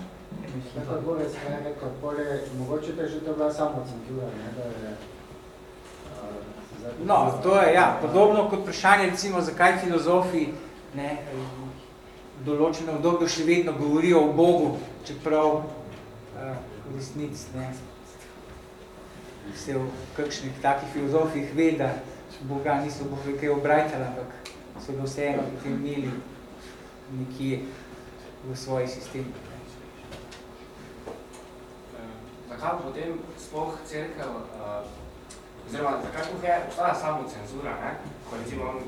Tako bolje se je rekel, bolje, mogoče pa je že to bila samo cenzura, ne, da je... Uh, No, to je, ja, podobno kot vprašanje, recimo, zakaj filozofi ne, v določenem obdobju še vedno govorijo o Bogu, čeprav uh, v resnic ne, se v kakšnih takih filozofih ve, da Boga niso Boga kaj obrajtali, ampak so ga vseeno potem imeli nekje v svoji sistemi. Zakaj potem sploh cerkev, uh, oziroma zakaj sploh je obstaja samo cenzura, ne? ko recimo on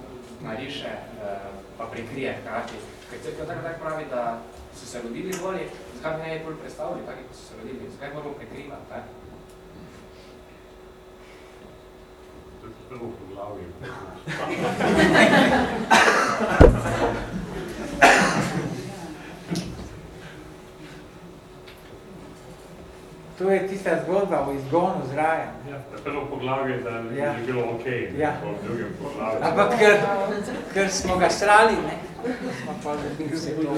nariše uh, pa prikrije hkrati. Ker cerkev tako tak pravi, da so se rodili bolji, zakaj bi ne bolj predstavili taki, ko so se rodili, zakaj moramo prikrivati, ne? prvo poglavje. To je tista zgodba o izgonu z raja. Ja, prvo poglavje, da ja. je bilo ok, ne, ja. po drugem poglavju. Ampak ker, ker smo ga srali, ne, smo pa dobili vse to.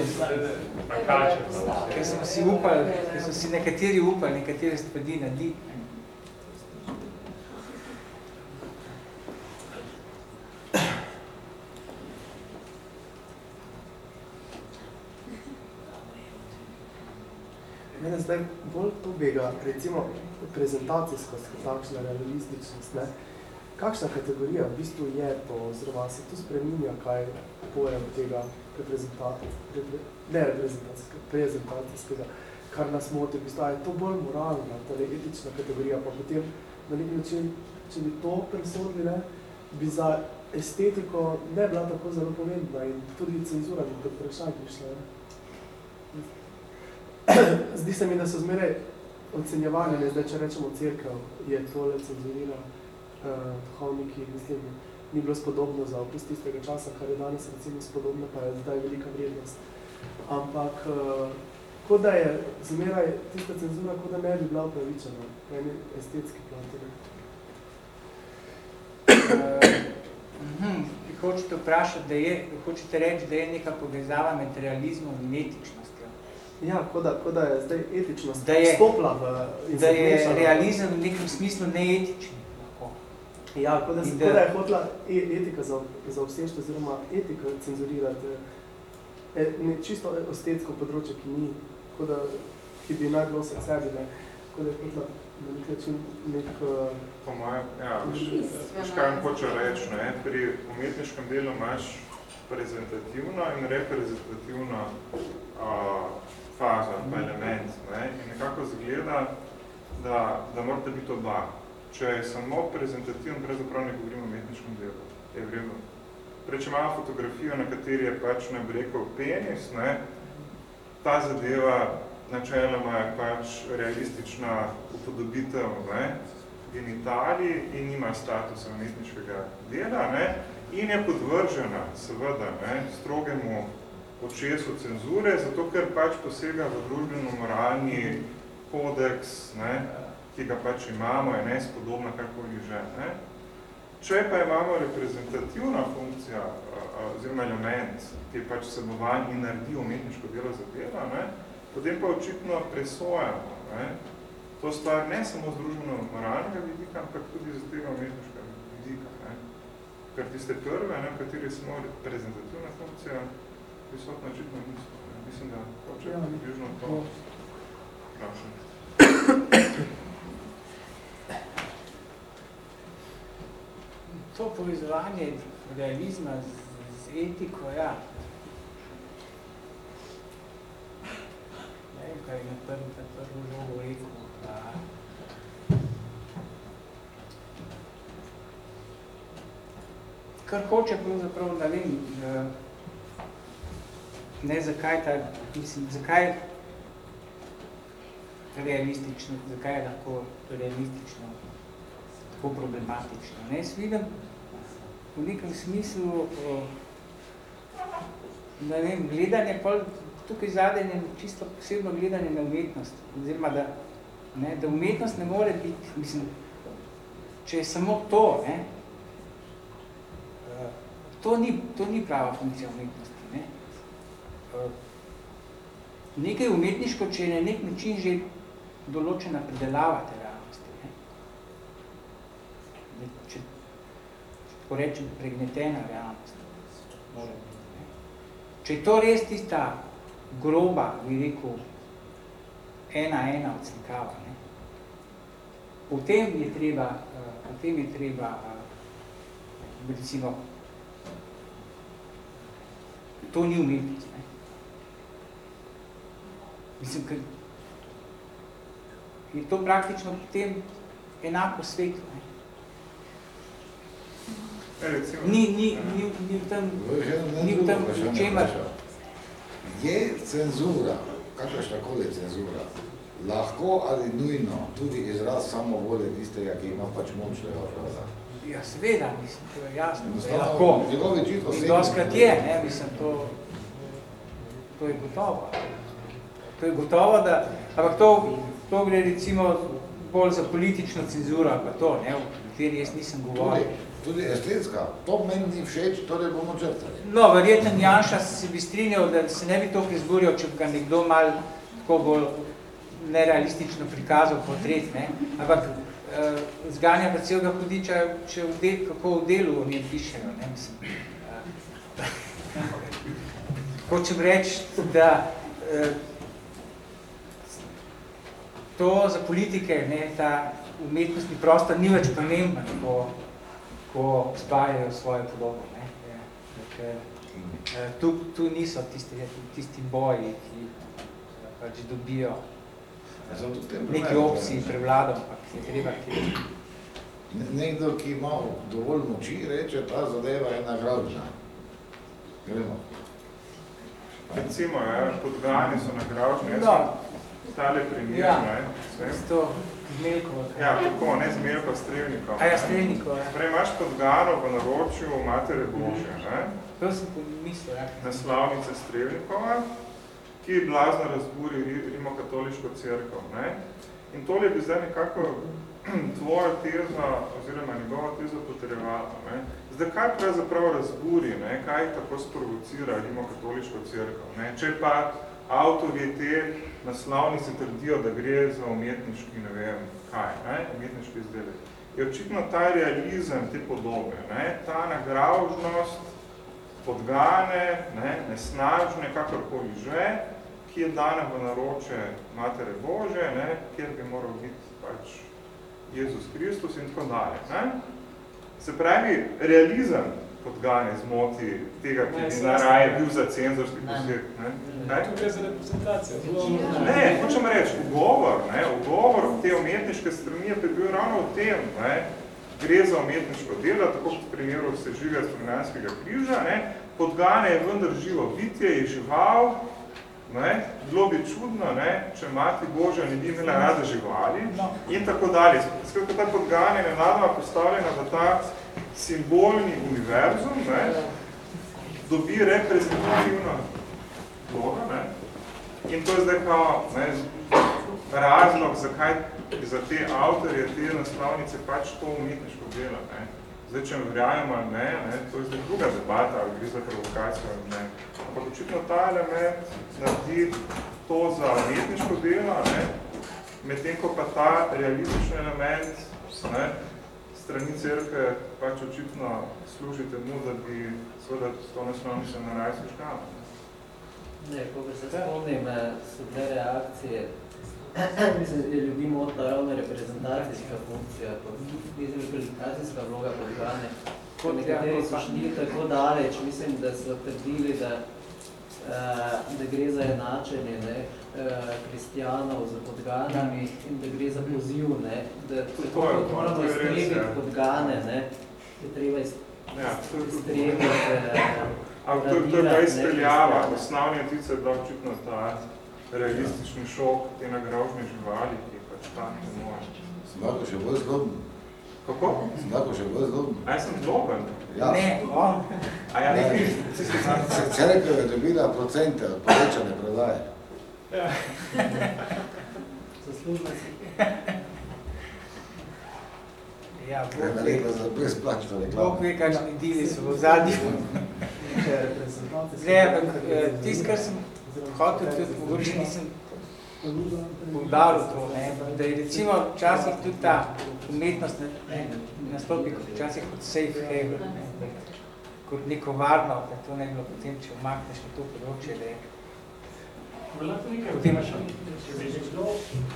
Ker smo si upali, ker so si nekateri upali, nekateri stvari naredili Mene zdaj bolj to bega, recimo prezentacijskost, takšna realističnost, ne? Kakšna kategorija v bistvu je to, oziroma se to spreminja, kaj pojem tega reprezentacijskega, ne reprezentacijskega, prezentacijskega, kar nas moti, v bistvu, je to bolj moralna, torej etična kategorija, pa potem na neki način, če bi to presodili, ne, bi za estetiko ne bila tako zelo pomembna in tudi cenzura bi pod vprašanj prišla. Ne? Zdi se mi, da so zmeraj ocenjevanje, ne, zdaj, če rečemo cerkev, je tole cenzurira uh, duhovniki, mislim, ni bilo spodobno za opis tistega časa, kar je danes recimo spodobno, pa je zdaj velika vrednost. Ampak, uh, kot da je zmeraj tista cenzura, kot da ne bi bila upravičena, po eni estetski plati. Ne. Mhm, hočete vprašati, da je, hočete reči, da je neka povezava med realizmom in etičnostjo. Ja, kot da, kot da je zdaj etičnost Da je, vstopla v... da se je realizem v nekem smislu neetičen. Ja, kot da, In kot da je hotela e etika za, za vsešto, oziroma etika cenzurirati e, ne, čisto estetsko področje, ki ni, kot da, ki bi naj bilo vse sebi, ne, kot da je hotela na nek način nek... Uh, Po mojem, ja, veš, kaj vam hoče reči, ne? pri umetniškem delu imaš prezentativno in reprezentativno fazo, pa element, ne? in nekako zgleda, da, da morate biti oba. Če je samo prezentativen, pravzaprav ne govorimo o umetniškem delu, je vredno. Prej, če imamo fotografijo, na kateri je pač, ne bi rekel, penis, ne? ta zadeva načeloma je pač realistična upodobitev ne? genitalij in nima statusa umetniškega dela ne? in je podvržena seveda ne? strogemu očesu cenzure, zato ker pač posega v družbeno-moralni kodeks, ne? ki ga pač imamo, je nespodobna kakoli že. Ne? Če pa imamo reprezentativna funkcija oziroma element, ki je pač vsebovan in naredi umetniško delo za delo, ne? potem pa očitno presojamo ne? to stvar ne samo z družbeno-moralnega vidika, ampak tudi z tega umetniškega vidika. Ne? Ker tiste prve, ne, v kateri je samo reprezentativna funkcija, prisotna očitno niso. Mislim, da hoče ja, približno to vprašati. To povezovanje realizma z, z etiko, ja. Ne vem, kaj je na prvi, na prvo žogo rekel. Da, kar hoče pravzaprav, ne vem, eh, ne zakaj ta, mislim, zakaj realistično, zakaj je lahko realistično tako problematično. Ne, jaz vidim v nekem smislu, o, ne vem, gledanje, pol, tukaj zadaj je čisto posebno gledanje na umetnost, oziroma da, ne, da umetnost ne more biti, mislim, če je samo to, ne, to ni, to ni prava funkcija umetnosti. Ne. Nekaj umetniško, če je na nek način že določena predelava te realnosti. Ne. Če, če tako rečem, pregnetena realnost. Mora biti, ne. Če je to res tista groba, bi rekel, ena ena odslikava, ne. Potem je treba, uh, potem je treba uh, recimo, to ni umetnost. Ne. Mislim, ker je to praktično potem enako svetu. Ne. Ni, ni, ni, ni v tem, ni v tem, v čemer. Je cenzura, kakršna koli cenzura, lahko ali nujno tudi izraz samovolje tistega, ki ima pač moč, da jo vlada? Ja, seveda, mislim, to je jasno, da je lahko. njegovi In osebni doskrat je, ne, mislim, to, to je gotovo. To je gotovo, da, ampak to, to gre recimo bolj za politično cenzuro, pa to, ne, v kateri jaz nisem govoril. Tudi, tudi estetska, to meni ni všeč, torej bomo črtali. No, verjetno Janša se bi strinjal, da se ne bi to izburjal, če bi ga nekdo mal tako bolj nerealistično prikazal portret, ne? ampak uh, zganja pa celega hudiča, če v del, kako v delu o njem pišejo, ne mislim. Hočem reči, da uh, to za politike, ne, ta umetnostni prostor ni več pomemben, ko, ko spajajo svoje podobe. Ne? Ja, ker, uh, tu, tu niso tisti, tisti boji, ki pač dobijo neki opciji prevladom, ampak je treba ki... Nekdo, ki ima dovolj moči, reče, ta zadeva je nagrabna. Gremo. Recimo, ja, podgani so nagrabni, no. Stale primer, ja. ne? S to zmelko. Ja, tako, ne zmelko, strelnikov. A ja, strelnikov, ja. Prej imaš podgano v naročju Matere Božje, ne? To sem pomislil, ja. Naslavnice strelnikova, ki blazno razburi rimokatoliško crkvo. Ne? In tole bi zdaj nekako tvoja teza oziroma njegova teza potrjevala. Ne? Zdaj, kaj pravzaprav razburi, ne? kaj tako sprovocira rimokatoliško crkvo? Ne? Če pa avtorji te naslovnice trdijo, da gre za umetniški, ne vem, kaj, ne? umetniški izdelek. Je očitno ta realizem te podobe, ne? ta nagravžnost, podgane, ne, nesnažne, kakorkoli že, ki je dana v naroče Matere Bože, ne, kjer bi moral biti pač Jezus Kristus in tako dalje. Ne. Se pravi, realizem podgane zmoti tega, ki bi naraje bil za cenzorski poseg. Ne. Ne, tukaj za reprezentacijo. Ne, hočem reči, ugovor, ne, ugovor te umetniške strani je bil ravno v tem, ne, gre za umetniško delo, tako kot v primeru sežiga Strunjanskega križa, ne, podgane je vendar živo bitje, je žival, ne, bilo bi čudno, ne, če mati Božja ne bi imela rada živali in tako dalje. Skratka, ta podgane je nenadoma postavljena v ta simbolni univerzum, ne, dobi reprezentativno vlogo, ne, in to je zdaj kao, ne, razlog, zakaj za te avtorje, te naslovnice pač to umetniško delo. Ne. Zdaj, če verjamemo ali ne, ne, to je zdaj druga debata, ali gre za provokacijo ali ne. Ampak očitno ta element naredi to za umetniško delo, ne, medtem ko pa ta realistični element ne, strani cerkve pač očitno služi temu, da bi seveda to naslovnico na rajsko škalo. Ne, ko bi se spomnim, so dve reakcije Mislim, da ljudi motila ravno reprezentacijska funkcija, mislim, reprezentacijska vloga podgane. Nekateri so šli tako daleč, mislim, da so trdili, da, uh, da gre za enačenje ne, kristijanov z podganami in da gre za poziv, ne, da tako kot moramo iztrebiti ja. podgane, ne, je treba iztrebiti ja, Ampak to, to je ta izpeljava, osnovni tice je bila očitno ta realistični šok te nagrožne živali, ki je pač tak ne moj. Sem lahko še bolj zgodben. Kako? Sem lahko še bolj zgodben. A jaz sem zloben? Ja. Ne, on. A ja, ne. Cerkev je dobila procente od povečane prodaje. Ja. Zaslužila si. Ja, Bog ve. za brezplačno reklamo. Bog ve, kakšni dili so v zadnji. Zdaj, ampak eh, tist, kar sem hotel tudi, mogoče nisem poudaril to, ne, da je recimo včasih tudi ta umetnost ne, nastopi kot včasih kot safe haven, ne, kot neko varno, da to ne bilo potem, če umakneš na to področje, da je Lahko nekaj vzimaš, če bi nekdo,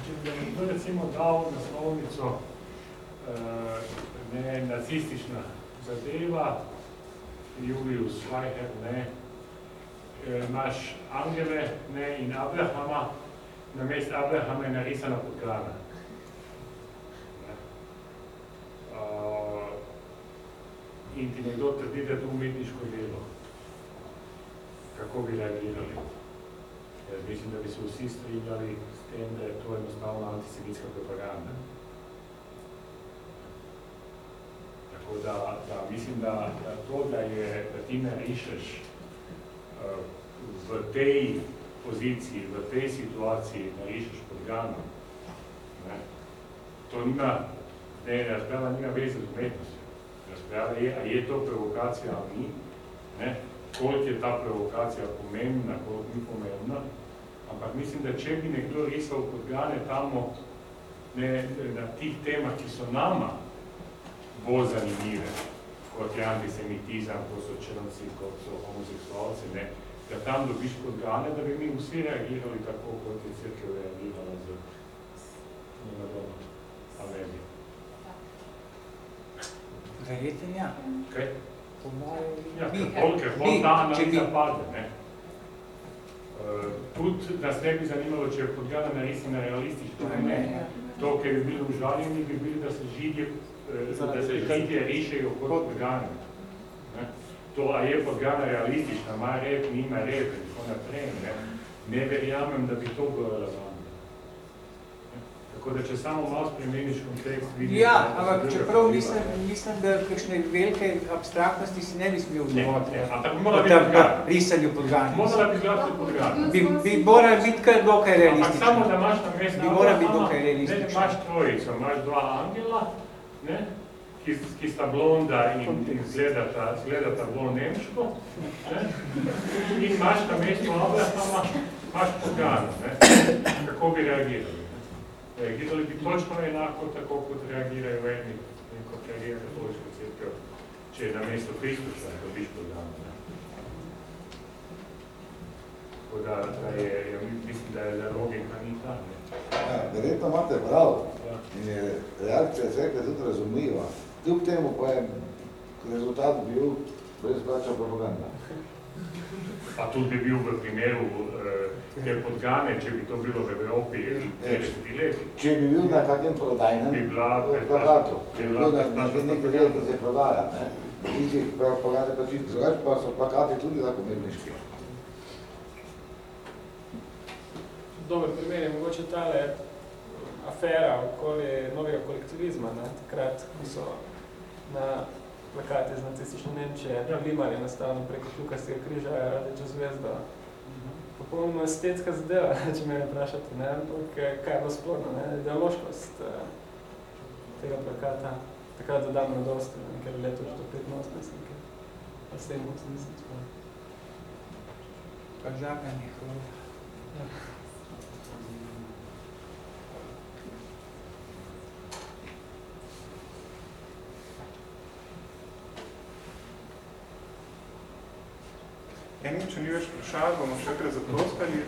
če bi nekdo recimo dal naslovnico uh, ne, nacistična zadeva, Julius Schleicher, ne, imaš Angele ne, in Abrahama, na mest Abrahama je narisana podgrana. Uh, in ti nekdo trdi, da je to umetniško delo. Kako bi reagirali? Jaz mislim, da bi se vsi strinjali s tem, da je to enostavno antisemitska propaganda. Tako da, da mislim, da, da to, da, je, da ti ne rišeš uh, v tej poziciji, v tej situaciji narišeš podgano, ne, to nima, ne, razprava nima veze z umetnostjo. Razprava je, a je to provokacija ali ni, ne, koliko je ta provokacija pomembna, koliko ni pomembna, ampak mislim, da če bi nekdo risal podgane tamo ne, na tih temah, ki so nama bolj zanimive, kot je antisemitizam, kot so črnci, kot so homoseksualci, ne, da tam dobiš podgane, da bi mi vsi reagirali tako, kot je crkev reagirala z Maradona, ali ne bi. Verjetno ja. Kaj? Po mojem Ja, bi. ker bolj, ta če bi- analiza pade, ne. Uh, tudi nas ne bi zanimalo, če je podgana narisana realistično, ne, ne. Ja. To, ker bi bili užaljeni, bi bili, da se židje, eh, da se židje rišejo kot podgane. Ne. To, a je podgana realistična, ima rep, nima rep in tako naprej, ne. Ne verjamem, da bi to bilo. Ne. Tako da, če samo malo spremeniš kontekst, vidiš, Ja, ampak čeprav mislim, ne. mislim, da kakšne velike abstraktnosti si ne bi smel Ne, vdovati. ne, ampak mora biti podgana. risanju podgana. Morala bi gledati podgana. Bi, bi morali biti kar dokaj Ampak realistični. samo, da imaš na mestu Bi morali biti dokaj Ne, realistični. imaš trojico, imaš dva angela, ne, ki, ki sta blonda in, in zgledata, zgledata bolj nemško, ne, in imaš na mestu Abrahama, imaš pogano, ne, kako bi reagirali. Ne. Reagirali bi točno enako, tako kot reagirajo eni in kot reagira katoliška cerkev, če je na mesto Kristusa, dobiš pogano. Ne. Tako da, da je, je, mislim, da je da logika ni ta. Ne. Ja, verjetno imate prav Ja. in je reakcija cerkve tudi razumljiva. Kljub temu pa je rezultat bil brezplačna propaganda. Pa tudi bi bil v primeru eh, te podgane, če bi to bilo v Evropi in 50 leti. Če bi bil na kakem prodajnem Bi bila plakatu, bi bi bila bil na, na brezplačna neki del, ki se prodaja, ne? Tisti propagande pa čisto drugače, pa so plakati tudi tako umetniški. Dober primer je mogoče tale afera okoli novega kolektivizma, ne? takrat, ko so na plakati iz nacistične Nemčije limali enostavno preko kljukastega križa radečo zvezdo. Popolnoma estetska zadeva, če me ne vprašate, ne? ampak eh, kaj je bilo sporno, ne? ideološkost eh, tega plakata. Takrat dodam na dosti, nekaj leto že do 85, nekaj. Pa s tem 80 spomnim. Pa žaganje, hvala. Enim, če ni več vprašal, bomo še enkrat zaproskali.